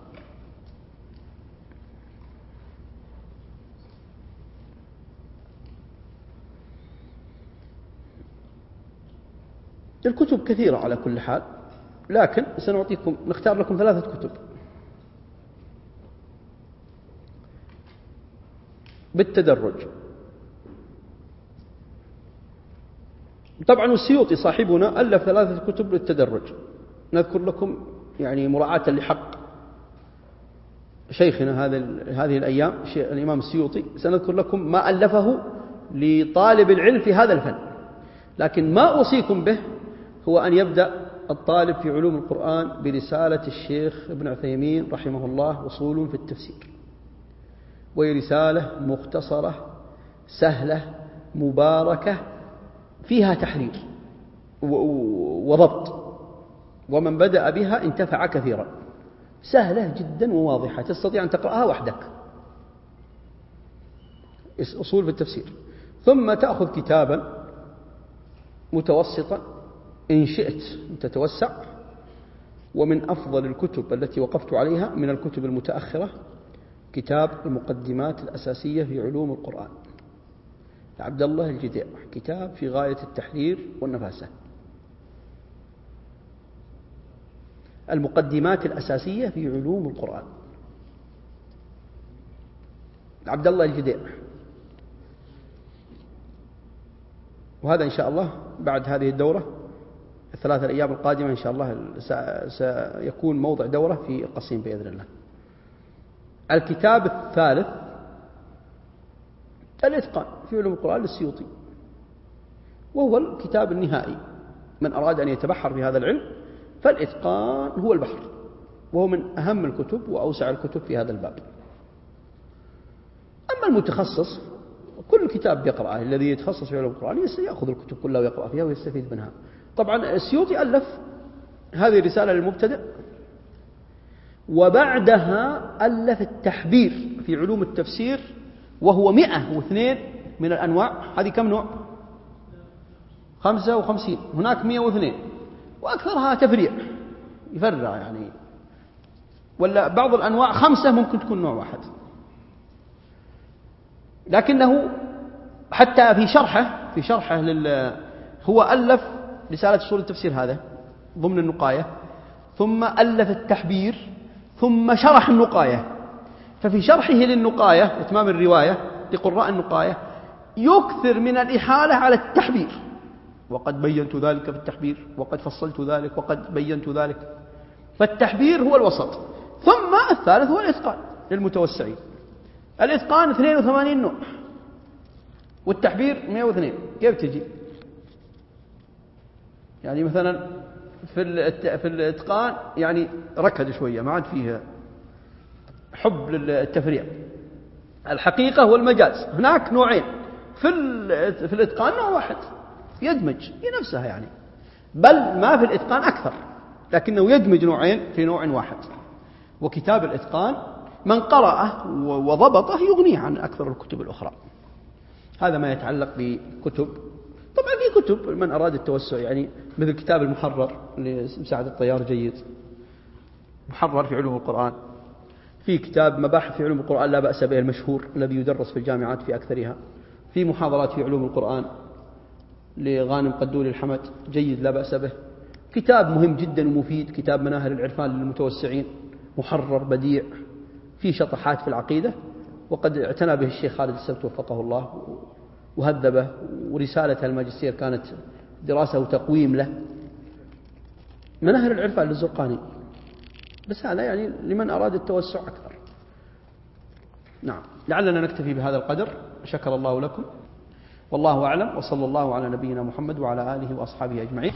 الكتب كثيرة على كل حال لكن سنعطيكم نختار لكم ثلاثة كتب. بالتدرج. طبعا السيوطي صاحبنا ألف ثلاثة كتب للتدرج. نذكر لكم يعني مراعاة لحق شيخنا هذا هذه الأيام الإمام السيوطي. سنذكر لكم ما ألفه لطالب العلم في هذا الفن. لكن ما أوصيكم به هو أن يبدأ الطالب في علوم القرآن برسالة الشيخ ابن عثيمين رحمه الله وصول في التفسير. وهي رسالة مختصرة سهلة مباركة فيها تحرير وضبط. ومن بدأ بها انتفع كثيرا. سهلة جدا وواضحة. تستطيع أن تقرأها وحدك. أصول في التفسير ثم تأخذ كتابا متوسطا. إن شئت تتوسع. ومن أفضل الكتب التي وقفت عليها من الكتب المتأخرة كتاب المقدمات الأساسية في علوم القرآن. عبد الله الجديع كتاب في غاية التحرير والنفاسة. المقدمات الأساسية في علوم القرآن. عبد الله الجديع وهذا إن شاء الله بعد هذه الدورة الثلاثة الأيام القادمة إن شاء الله سيكون موضع دورة في القصيم بإذن الله. الكتاب الثالث الإتقان. في علوم القرآن للسيوطي. وهو الكتاب النهائي. من أراد أن يتبحر في هذا العلم فالإتقان هو البحر. وهو من أهم الكتب وأوسع الكتب في هذا الباب. أما المتخصص كل كتاب يقرأه الذي يتخصص في علوم القرآن يأخذ الكتب كلها ويقرأ فيها ويستفيد منها. طبعا السيوطي ألف هذه الرسالة للمبتدئ. وبعدها ألف التحبير في علوم التفسير وهو مئة واثنين من الأنواع. هذه كم نوع؟ خمسة وخمسين. هناك مئة واثنين. وأكثرها تفريع. يفرع يعني. ولا بعض الأنواع خمسة ممكن تكون نوع واحد. لكنه حتى في شرحه في شرحه لل هو ألف رسالة أصول التفسير هذا ضمن النقاية. ثم ألف التحبير. ثم شرح النقاية. ففي شرحه للنقاية إتمام الرواية لقراء النقاية يكثر من الإحالة على التحبير. وقد بينت ذلك في التحبير وقد فصلت ذلك وقد بينت ذلك. فالتحبير هو الوسط. ثم الثالث هو الإتقان للمتوسعين. الإتقان 82 نوع. والتحبير 102 كيف تجي؟ يعني مثلا في في الإتقان يعني ركد شوية ما عاد فيها حب للتفريع. الحقيقة والمجاز هناك نوعين. في في الإتقان نوع واحد يدمج في نفسها يعني. بل ما في الإتقان أكثر لكنه يدمج نوعين في نوع واحد. وكتاب الإتقان من قرأه وضبطه يغنيه عن أكثر الكتب الأخرى. هذا ما يتعلق بكتب طبعا في كتب من أراد التوسع يعني مثل كتاب المحرر لمساعد الطيار جيد. محرر في علوم القرآن. في كتاب مباحث في علوم القرآن لا بأس به المشهور الذي يدرس في الجامعات في أكثرها. في محاضرات في علوم القرآن لغانم قدول الحمد جيد لا بأس به. كتاب مهم جدا ومفيد كتاب مناهل العرفان للمتوسعين محرر بديع في شطحات في العقيدة وقد اعتنى به الشيخ خالد السبت وفقه الله وهذبه ورسالة الماجستير كانت دراسة وتقويم له. مناهر العرفان للزرقاني. رسالة يعني لمن أراد التوسع أكثر. نعم. لعلنا نكتفي بهذا القدر. شكر الله لكم. والله أعلم. وصلى الله على نبينا محمد وعلى آله وأصحابه أجمعين.